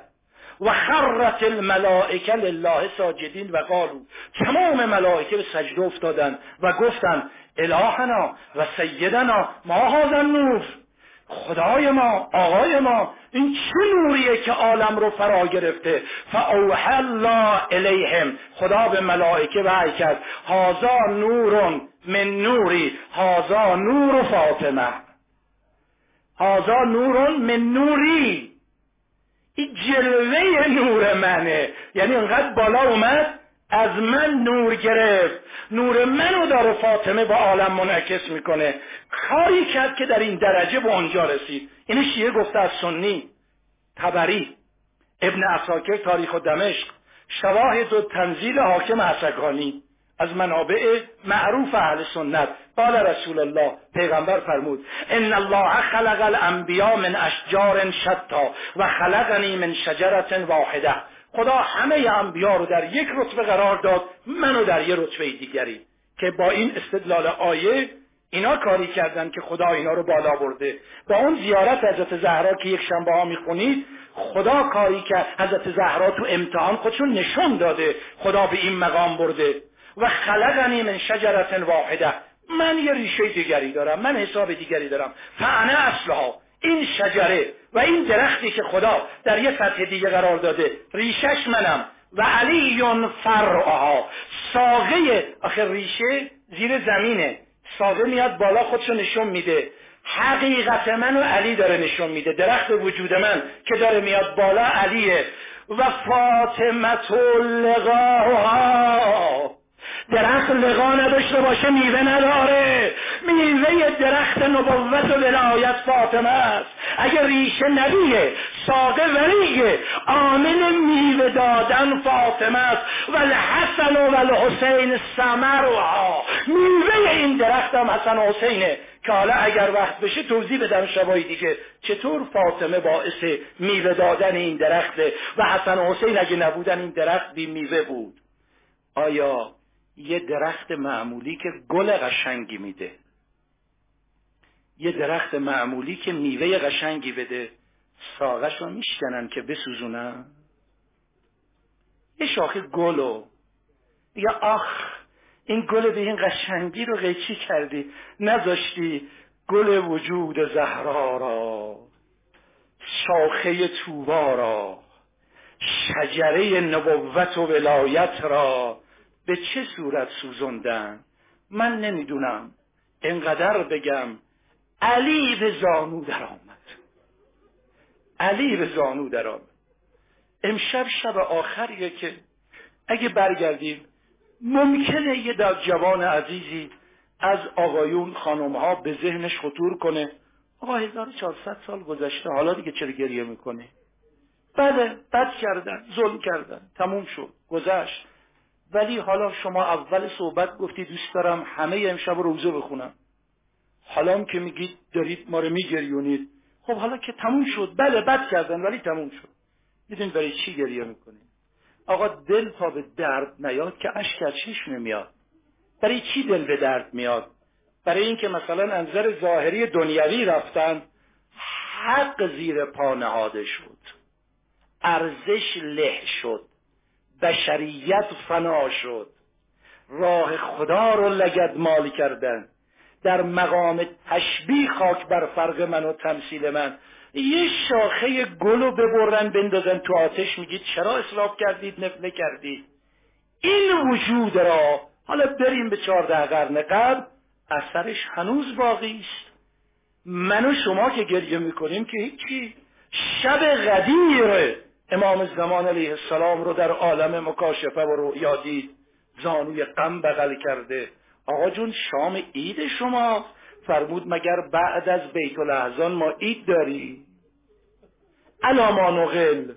و خرت الملائکه لله ساجدین و قالو تمام ملائکه به سجده افتادن و گفتند الهنا و سیدنا ما هذا نور خدای ما آقای ما این چه نوریه که عالم رو فرا گرفته؟ فاوحى الله الیهم خدا به ملائکه وحی کرد هازا نور من نوری هازا نور فاطمه. هازا نور من نوری. این جلوه نور منه. یعنی انقدر بالا اومد از من نور گرفت. نور منو داره فاطمه با عالم منعکس می‌کنه. کاری کرد که در این درجه به آنجا رسید. این شیعه گفته از سنی؟ تبری. ابن اساکر تاریخ و دمشق. شواهد و تنزیل حاکم حسکانی از منابع معروف اهل سنت. قال رسول الله پیغمبر فرمود ان الله خلق الانبیاء من اشجار شتا و خلقنی من شجرت واحده. خدا همه انبیا رو در یک رتبه قرار داد منو در یک رتبه دیگری. که با این استدلال آیه اینا کاری کردن که خدا اینا رو بالا برده. با اون زیارت حضرت زهرا که یک شنبه ها می‌خونید خدا کاری که حضرت زهرا تو امتحان خودشون نشون داده خدا به این مقام برده. و خلقنی من شجرت واحده من یه ریشه دیگری دارم من حساب دیگری دارم. فعنه اصلها. این شجره و این درختی که خدا در یه سطح دیگه قرار داده ریشش منم. و علی فرعها. ساقه آخر ریشه زیر زمینه. ساقه میاد بالا خودشو نشون میده. حقیقت من و علی داره نشون میده. درخت وجود من که داره میاد بالا علیه. و فاطمت لقاها درخت لقا نداشته باشه میوه نداره. میوه درخت نبوت و ولایت فاطمه است. اگر ریشه نبیه ساقه ولیه عامل میوه دادن فاطمه است. و الحسن و الحسین سمرها میوه این درخت هم حسن و حسینه. که حالا اگر وقت بشه توضیح بدم شبای دیگه چطور فاطمه باعث میوه دادن این درخته. و حسن و حسین اگه نبودن این درخت بی میوه بود. آیا یه درخت معمولی که گل قشنگی میده. یه درخت معمولی که میوه قشنگی بده. ساقش رو میشکنن که بسوزونن. یه شاخه گلو. یا آخ این گل به این قشنگی رو قیچی کردی. نذاشتی گل وجود زهرا را. شاخه توبا را. شجره نبوت و ولایت را. به چه صورت سوزندن؟ من نمی‌دونم. انقدر بگم علی به زانو در آمد. علی به زانو در آمد. امشب شب آخریه که اگه برگردیم ممکنه یه در جوان عزیزی از آقایون خانم ها به ذهنش خطور کنه. آقا 1400 سال گذشته حالا دیگه چرا گریه می‌کنه بله بد کردن ظلم کردن تموم شد گذشت. ولی حالا شما اول صحبت گفتی دوست دارم همه امشب روزه بخونم. حالا که میگید دارید ما رو میگریونید. خب حالا که تموم شد. بله بد کردن ولی تموم شد. می‌دونید برای چی گریه می‌کنید؟ آقا دل تا به درد نیاد که اشک از چشم میاد. برای چی دل به درد میاد؟ برای اینکه مثلا انظر ظاهری دنیوی رفتن حق زیر پا نهاده شد. ارزش له شد. بشریت فنا شد. راه خدا رو لگد مال کردن. در مقام تشبیه خاک بر فرق من و تمثیل من. یه شاخه گل رو ببرن بندازن تو آتش میگید چرا اصلاف کردید نفله کردید؟ این وجود را حالا بریم به چهارده قرن قبل. اثرش هنوز باقی است. من و شما که گریه می‌کنیم که هیچی. شب غدیر امام زمان علیه السلام رو در عالم مکاشفه و رؤیا دید. زانوی غم بغل کرده. آقا جون شام عید شما فرمود مگر بعد از بیت الاحزان ما عید داری علامان نقل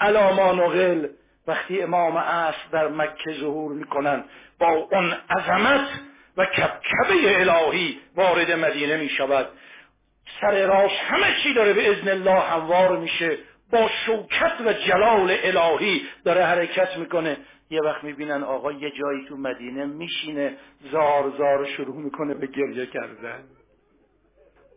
علامان نقل وقتی امام عصر در مکه ظهور می‌کنن با اون عظمت و کبکبه الهی وارد مدینه می شود سر راش همه چی داره به ازن الله هموار میشه. با شوکت و جلال الهی داره حرکت می‌کنه. یه وقت می‌بینن آقا یه جایی تو مدینه میشینه زار زار شروع می‌کنه به گریه کردن.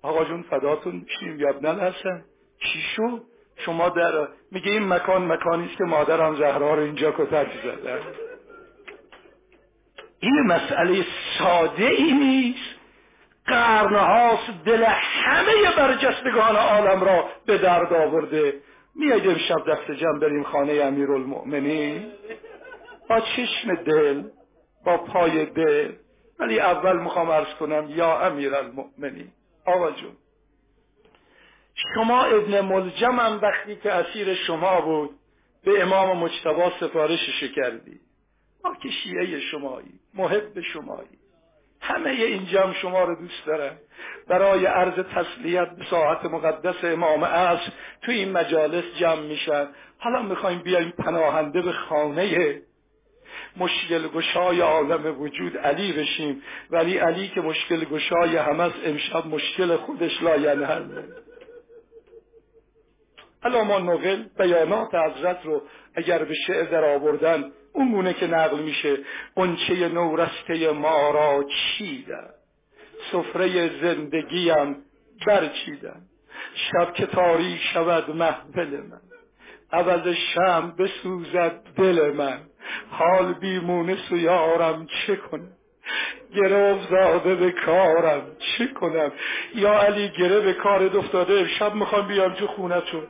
آقا جون فداتون میشیم یابنن هستن چی شو؟ شما در میگه این مکان مکانی است که مادرم زهرا رو اینجا کتک زدن. این مسئله ساده ای نیست. قرنهاست دل همه برجستگان عالم را به درد آورده. میاید امشب دست جمع بریم خانه امیرالمؤمنین. با چشم دل با پای دل. ولی اول می‌خوام ارز کنم یا امیرالمؤمنین. آقا جون. شما ابن ملجم هم وقتی که اسیر شما بود به امام مجتبا سفارشش کردی. ما که شیعه شمایی محب شمایی. همه این جمع شما رو دوست دارن برای عرض تسلیت به ساعت مقدس امام عصر تو این مجالس جمع میشن حالا می‌خوایم بیایم پناهنده به خانه مشکل گشای عالم وجود علی بشیم. ولی علی که مشکل گشای همه امشب مشکل خودش لاینحله ما نقل بیانات حضرت رو اگر به شعر در آوردن اون گونه که نقل میشه قنچه نورسته ما را چیدن. سفره زندگیم برچیدن. شب که تاریک شود محفل من. عوض شم بسوزد دل من. حال بیمونه سویارم چه کنم؟ گره زاده به کارم چه کنم؟ یا علی گره به کار دفتاده شب می‌خوام بیام تو خونتون.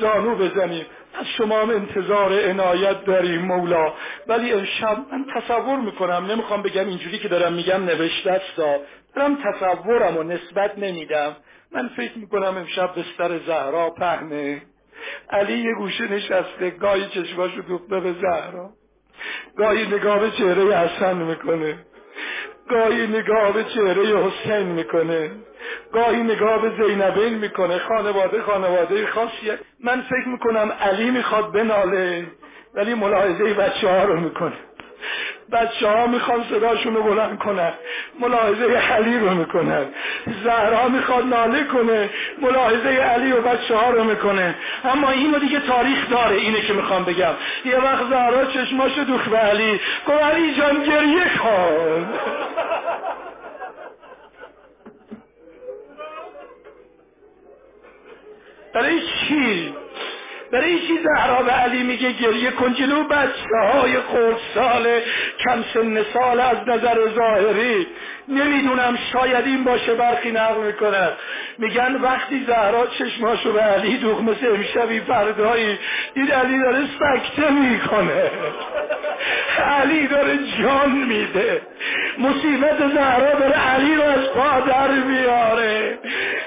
زانو بزنیم. از شما هم انتظار عنایت داریم مولا. ولی امشب من تصور می‌کنم نمی‌خوام بگم اینجوری که دارم میگم نوشته است. دارم تصورم و نسبت نمیدم. من فکر می‌کنم امشب بستر زهرا پهنه. علی یه گوشه نشسته گاهی چشماشو دوخته به زهرا. گاهی نگاه به چهره حسن می‌کنه. گاهی نگاه به چهره حسین می‌کنه. گاهی نگاه به زینبین می‌کنه خانواده خانواده خاصیه. من فکر می‌کنم علی می‌خواد بناله ولی ملاحظه بچه ها رو می‌کنه. بچه ها می‌خوان صداشون رو بلند کنن ملاحظه علی رو می‌کنن. زهرا می‌خواد ناله کنه ملاحظه علی و بچه ها رو می‌کنه. اما اینو دیگه تاریخ داره اینه که می‌خوام بگم. یه وقت زهرا چشماشو دوخ به علی گفت علی جان گریه کن. برای چی؟ برای چی زهرا به علی میگه گریه کن جلو بچه های سال کم سن سال از نظر ظاهری. نمی‌دونم شاید این باشه برخی نقل می‌کنه. میگن وقتی زهرا چشماشو به علی دوخ مثل امشبی فردایی این علی داره سکته می‌کنه. علی داره جان میده. مصیبت زهرا داره علی رو از پا در میاره.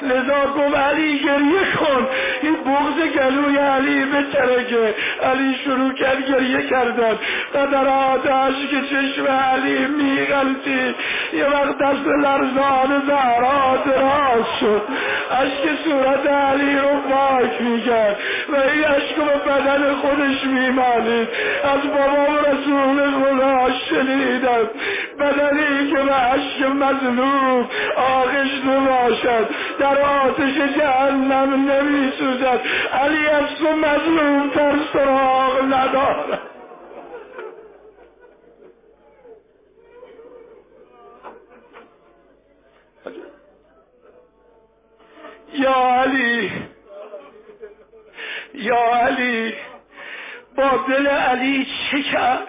لذا گفت علی گریه کن. این بغض گلوی علی بترکه علی شروع کرد گریه کردن. قدرات که چشم علی میغلطی یه وقت دست لرزان زهرا دراز شد. عشق صورت علی رو پاک می‌کرد و این عشق به بدن خودش میمالید. از بابام رسول خدا شنیدم. بدنی که به عشق مظلوم آغش باشد. در آتش جهنم نمی سوزد علی از تو مظلوم تر سراغ ندارد. یا علی یا علی با دل علی چه کرد؟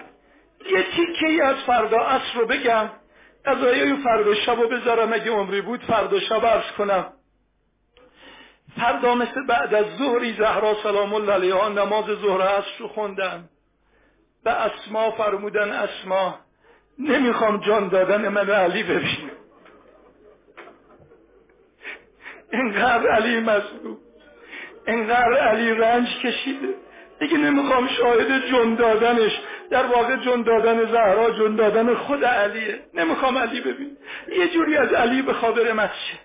یه تیکه از فردا اصر رو بگم. قضایه فردا شب رو بذارم. اگه عمری بود فردا شب عرض کنم. فردا مثل بعد از ظهری زهرا سلام الله علیها نماز ظهر اصر رو خوندن به اسما فرمودن اسما نمی‌خوام جان دادن من علی ببینم. اینقدر علی مظلوم اینقدر علی رنج کشیده. دیگه نمی‌خوام شاهد جون دادنش. در واقع جون دادن زهرا جون دادن خود علیه. نمی‌خوام علی ببین. یه جوری از علی به خاطر مسجد.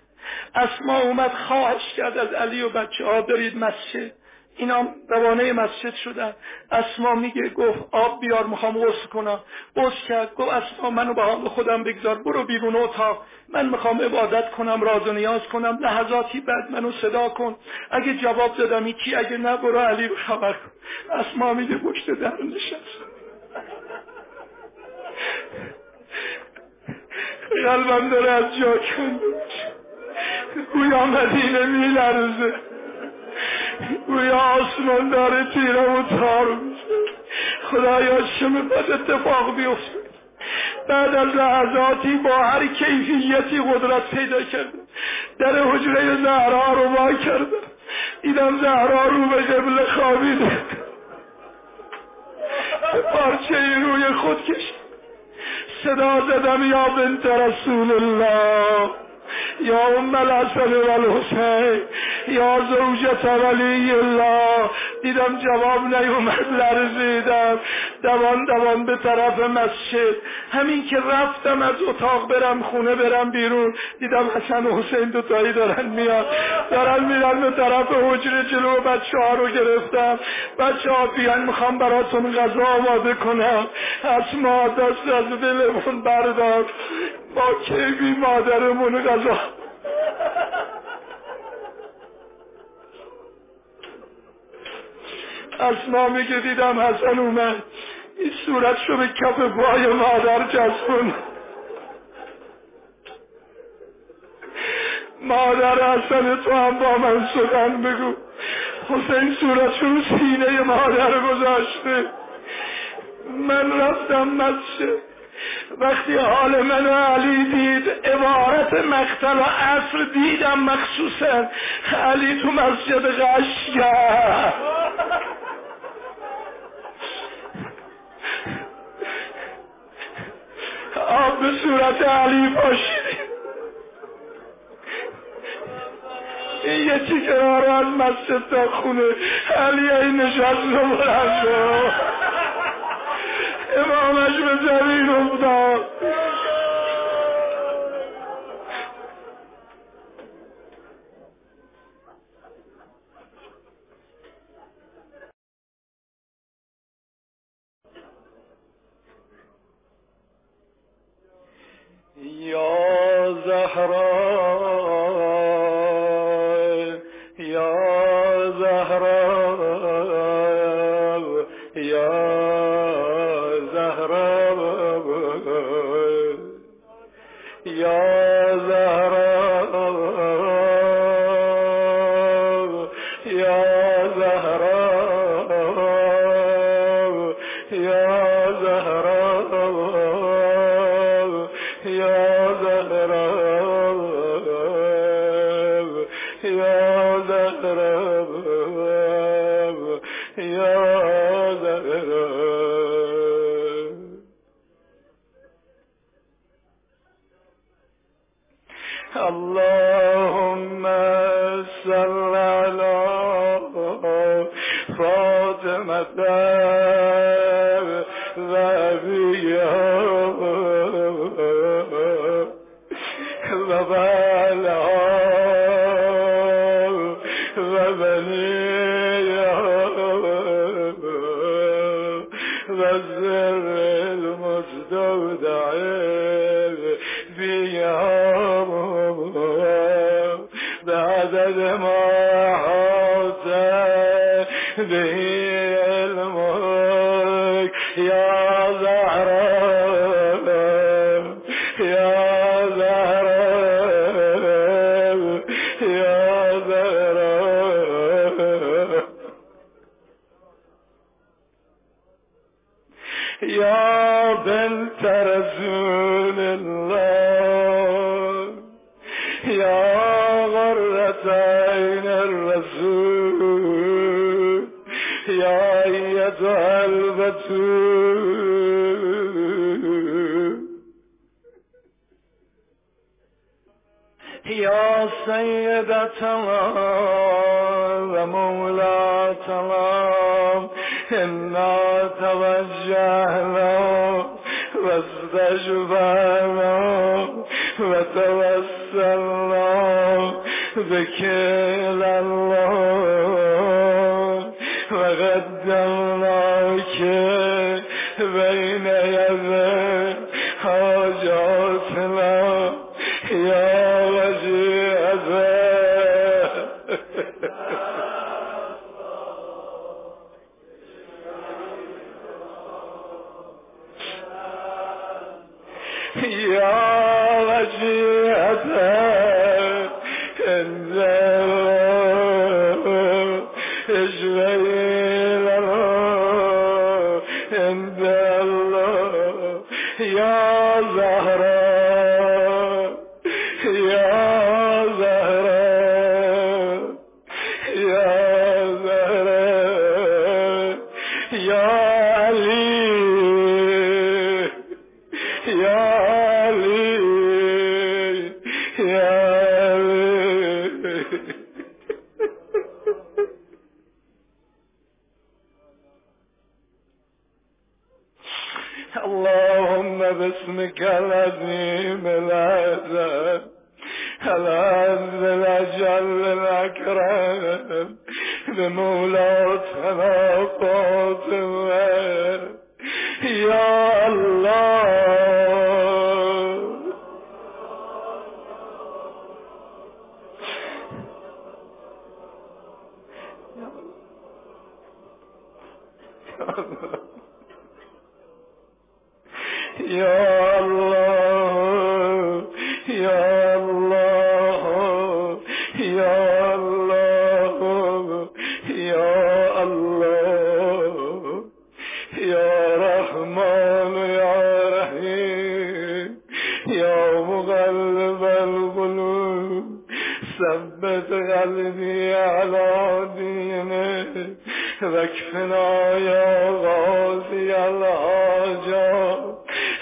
اسما اومد خواهش کرد از علی و بچه ها برید مسجد. اینا روانه مسجد شدن. اسما میگه گفت آب بیار می‌خوام غسل کنم. غسل کرد گفت اسما منو به حال خودم بگذار برو بیرون اتاق. من می‌خوام عبادت کنم راز و نیاز کنم. لحظاتی بعد منو صدا کن. اگه جواب دادم چی اگه نه برو علی رو خبر کن. اسما میگه پشت در نشست. قلبم داره از جا کنده گویا مدینه میلرزه. گویا آسمان داره تیره و تار میشه. خدایا شم بد اتفاق بیفته. بعد از لحظاتی با هر کیفیتی قدرت پیدا کرده. در حجره زهرا رو با کرده. دیدم زهرا رو به قبل خوابیده. پارچه روی خود کشید. صدا زدم یا بنت رسول الله. یا ام الحسن الحسین یا زوجت ولی الله. دیدم جواب نیومد لرزیدم. دوان دوان به طرف مسجد. همین که رفتم از اتاق برم خونه برم بیرون. دیدم حسن و حسین دوتایی دارن میاد دارن میرن به طرف حجره جلو بچه ها رو گرفتم. بچه ها بیان می‌خوام براتون غذا آماده کنم. ما دست از دلمون بردار. با کیبی مادرمون غذا اسما میگه دیدم حسن اومد. این صورت شو به کف پای مادر جسون مادر حسن تو هم با من سخن بگو. حسین صورت رو سینه مادر گذاشته. من رفتم مسجد. وقتی حال من و علی دید عبارت مقتل و عصر دیدم مخصوصا. علی تو مسجد غش آب به صورت علی باشید این یکی کنار از مسجد تا خونه. علی این نشست رو بلند امامش به زمین افتاد değil elmak ya جل جل الأكرم لمولاتنا فاطمة يا الله واكفنا يا غازي الحاجات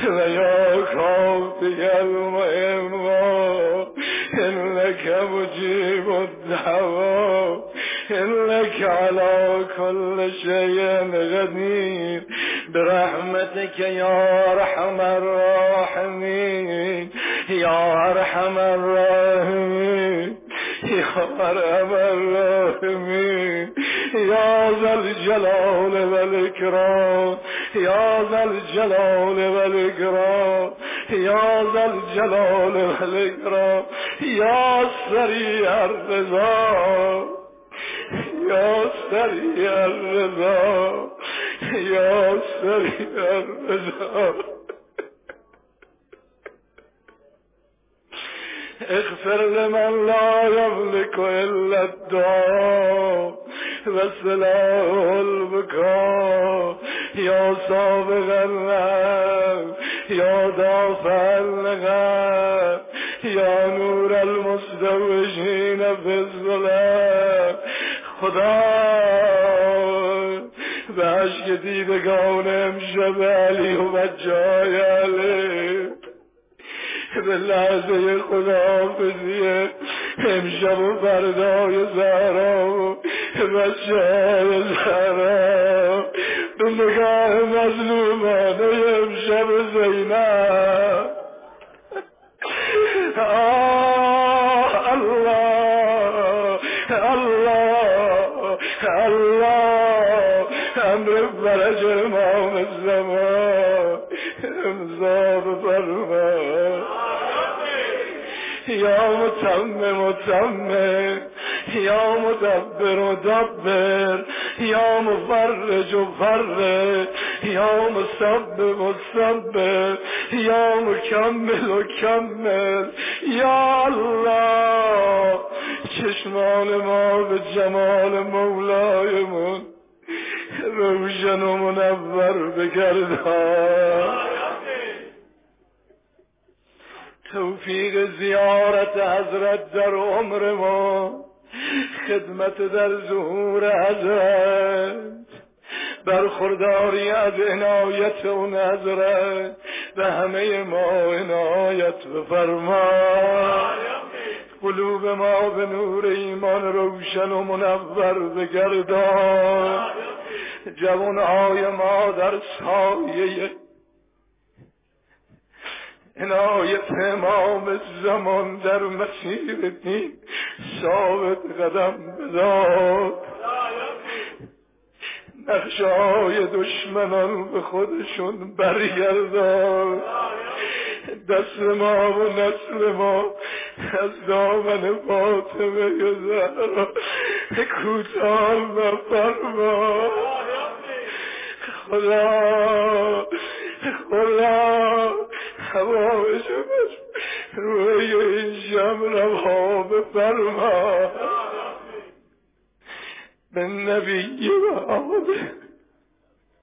ويا كافي المهمة إنك مجيب الدعوة إنك على كل شيء قدير برحمتك يا أرحم الراحمين يا أرحم الراحمين يا أرحم الراحمين يا ذا الجلال والإكرام يا ذا الجلال والإكرام يا ذا الجلال والإكرام يا سريع الرضا يا سريع الرضا يا سريع الرضا. اغفر لمن لا يملك إلا الدعاء. وسلاه البكاء يا سابق النعم يا دافع النعم يا نور المستوجين في الظلام. خدا به عشق دیدگان امشب علی و جای علی. به لحظه خداحافظی امشب و فردای زهرا. بچه زهرا به نگاه مظلومانه امشب زینب آه الله الله الله امر فرج امام الزمان امضا بفرما یا متمم متمم یا مدبر مدبر یا مفرج یا مصبر مصبر یا مکمل مکمل یا الله چشمان ما به جمال مولایمون روشن و منور بگردان. توفیق زیارت حضرت در عمر ما. خدمت در ظهور حضرت برخورداری از عنایت اون حضرت به همه ما عنایت بفرما قلوب ما به نور ایمان روشن و منور بگردان. جوانهای ما در سایه عنایت امام زمان در مسیر دین ثابت قدم بداد نقشه دشمنان به خودشون برگردان دست ما و نسل ما از دامن فاطمه زهرا کوتاه نفرما خدا خدا هوایش روی این جمع ها بفرما. به نبی محمد